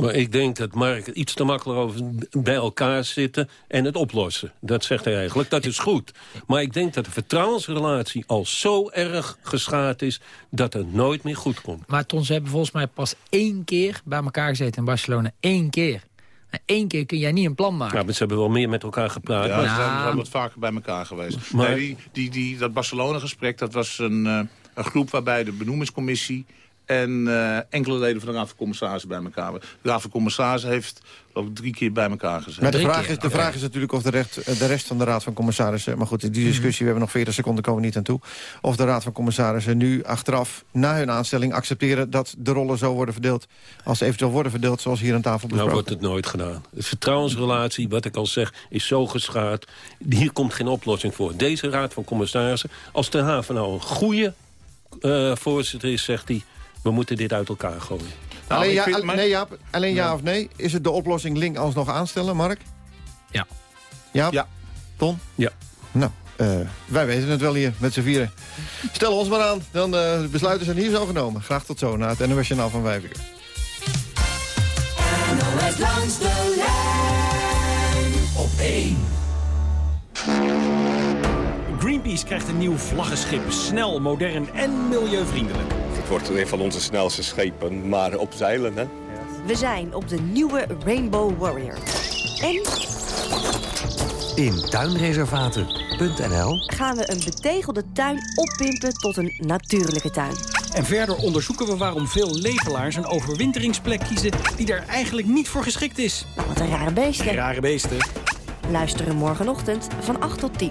Speaker 20: Maar ik denk dat Mark iets te makkelijk over bij elkaar zitten en het oplossen. Dat zegt hij eigenlijk. Dat is goed. Maar ik denk dat de vertrouwensrelatie al zo erg geschaad is... dat het nooit meer goed komt.
Speaker 18: Maar Ton, ze hebben volgens mij pas één keer bij elkaar gezeten in Barcelona. Eén keer. En één keer kun jij niet een plan maken.
Speaker 20: Ja, maar ze hebben wel meer met elkaar gepraat.
Speaker 19: Ja,
Speaker 20: maar-
Speaker 19: ze zijn, ze zijn wat vaker bij elkaar geweest.
Speaker 20: Maar-
Speaker 19: Nee, die, die, die, dat Barcelona-gesprek, dat was een, eh, een groep waarbij de benoemingscommissie... en eh, enkele leden van de Raad van Commissarissen bij elkaar waren. De Raad van Commissarissen heeft geloof ik, drie keer bij elkaar gezeten.
Speaker 17: Maar de vraag, is, de vraag is natuurlijk of de, recht, de rest van de Raad van Commissarissen... maar goed, die discussie, we hebben nog 40 seconden, komen we niet aan toe... of de Raad van Commissarissen nu achteraf, na hun aanstelling... accepteren dat de rollen zo worden verdeeld... als ze eventueel worden verdeeld, zoals hier aan tafel
Speaker 20: Nou
Speaker 17: besproken.
Speaker 20: wordt het nooit gedaan. De vertrouwensrelatie, wat ik al zeg, is zo geschaad. Hier komt geen oplossing voor. Deze raad van commissarissen, als de Haven nou een goede eh, voorzitter is, zegt hij... we moeten dit uit elkaar gooien.
Speaker 19: Nou,
Speaker 17: alleen, ja,
Speaker 19: vind-
Speaker 17: al-
Speaker 19: maar-
Speaker 17: nee, Jaap, alleen ja. of nee? Is het de oplossing Link alsnog aanstellen, Mark?
Speaker 18: Ja.
Speaker 17: Ja?
Speaker 19: Ja.
Speaker 17: Ton?
Speaker 20: Ja.
Speaker 17: Nou, eh, wij weten het wel hier, met z'n vieren. Stel ons maar aan, dan eh, de besluiten zijn hier zo genomen. Graag tot zo, na het NOS Journaal van 5 uur.
Speaker 22: NOS langs de lijn op 1.
Speaker 23: Krijgt een nieuw vlaggenschip. Snel, modern en milieuvriendelijk.
Speaker 24: Het wordt een van onze snelste schepen, maar op zeilen, hè?
Speaker 25: We zijn op de nieuwe Rainbow Warrior. En
Speaker 26: In tuinreservaten.nl
Speaker 25: gaan we een betegelde tuin oppimpen tot een natuurlijke tuin.
Speaker 23: En verder onderzoeken we waarom veel lepelaars een overwinteringsplek kiezen... die daar eigenlijk niet voor geschikt is.
Speaker 25: Wat een rare beesten.
Speaker 23: Rare beesten.
Speaker 25: Luisteren morgenochtend van 8 tot 10.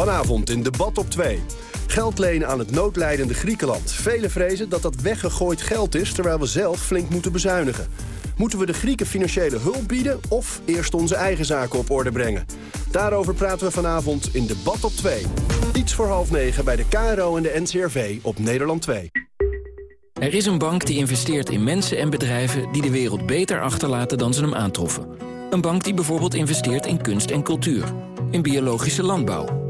Speaker 27: Vanavond in debat op 2.
Speaker 28: Geld lenen aan het noodlijdende Griekenland. Velen vrezen dat dat weggegooid geld is, terwijl we zelf flink moeten bezuinigen. Moeten we de Grieken financiële hulp bieden of eerst onze eigen zaken op orde brengen? Daarover praten we vanavond in Debat op 2. Iets voor half negen bij de KRO en de NCRV op Nederland 2.
Speaker 10: Er is een bank die investeert in mensen en bedrijven... die de wereld beter achterlaten dan ze hem aantroffen. Een bank die bijvoorbeeld investeert in kunst en cultuur. In biologische landbouw.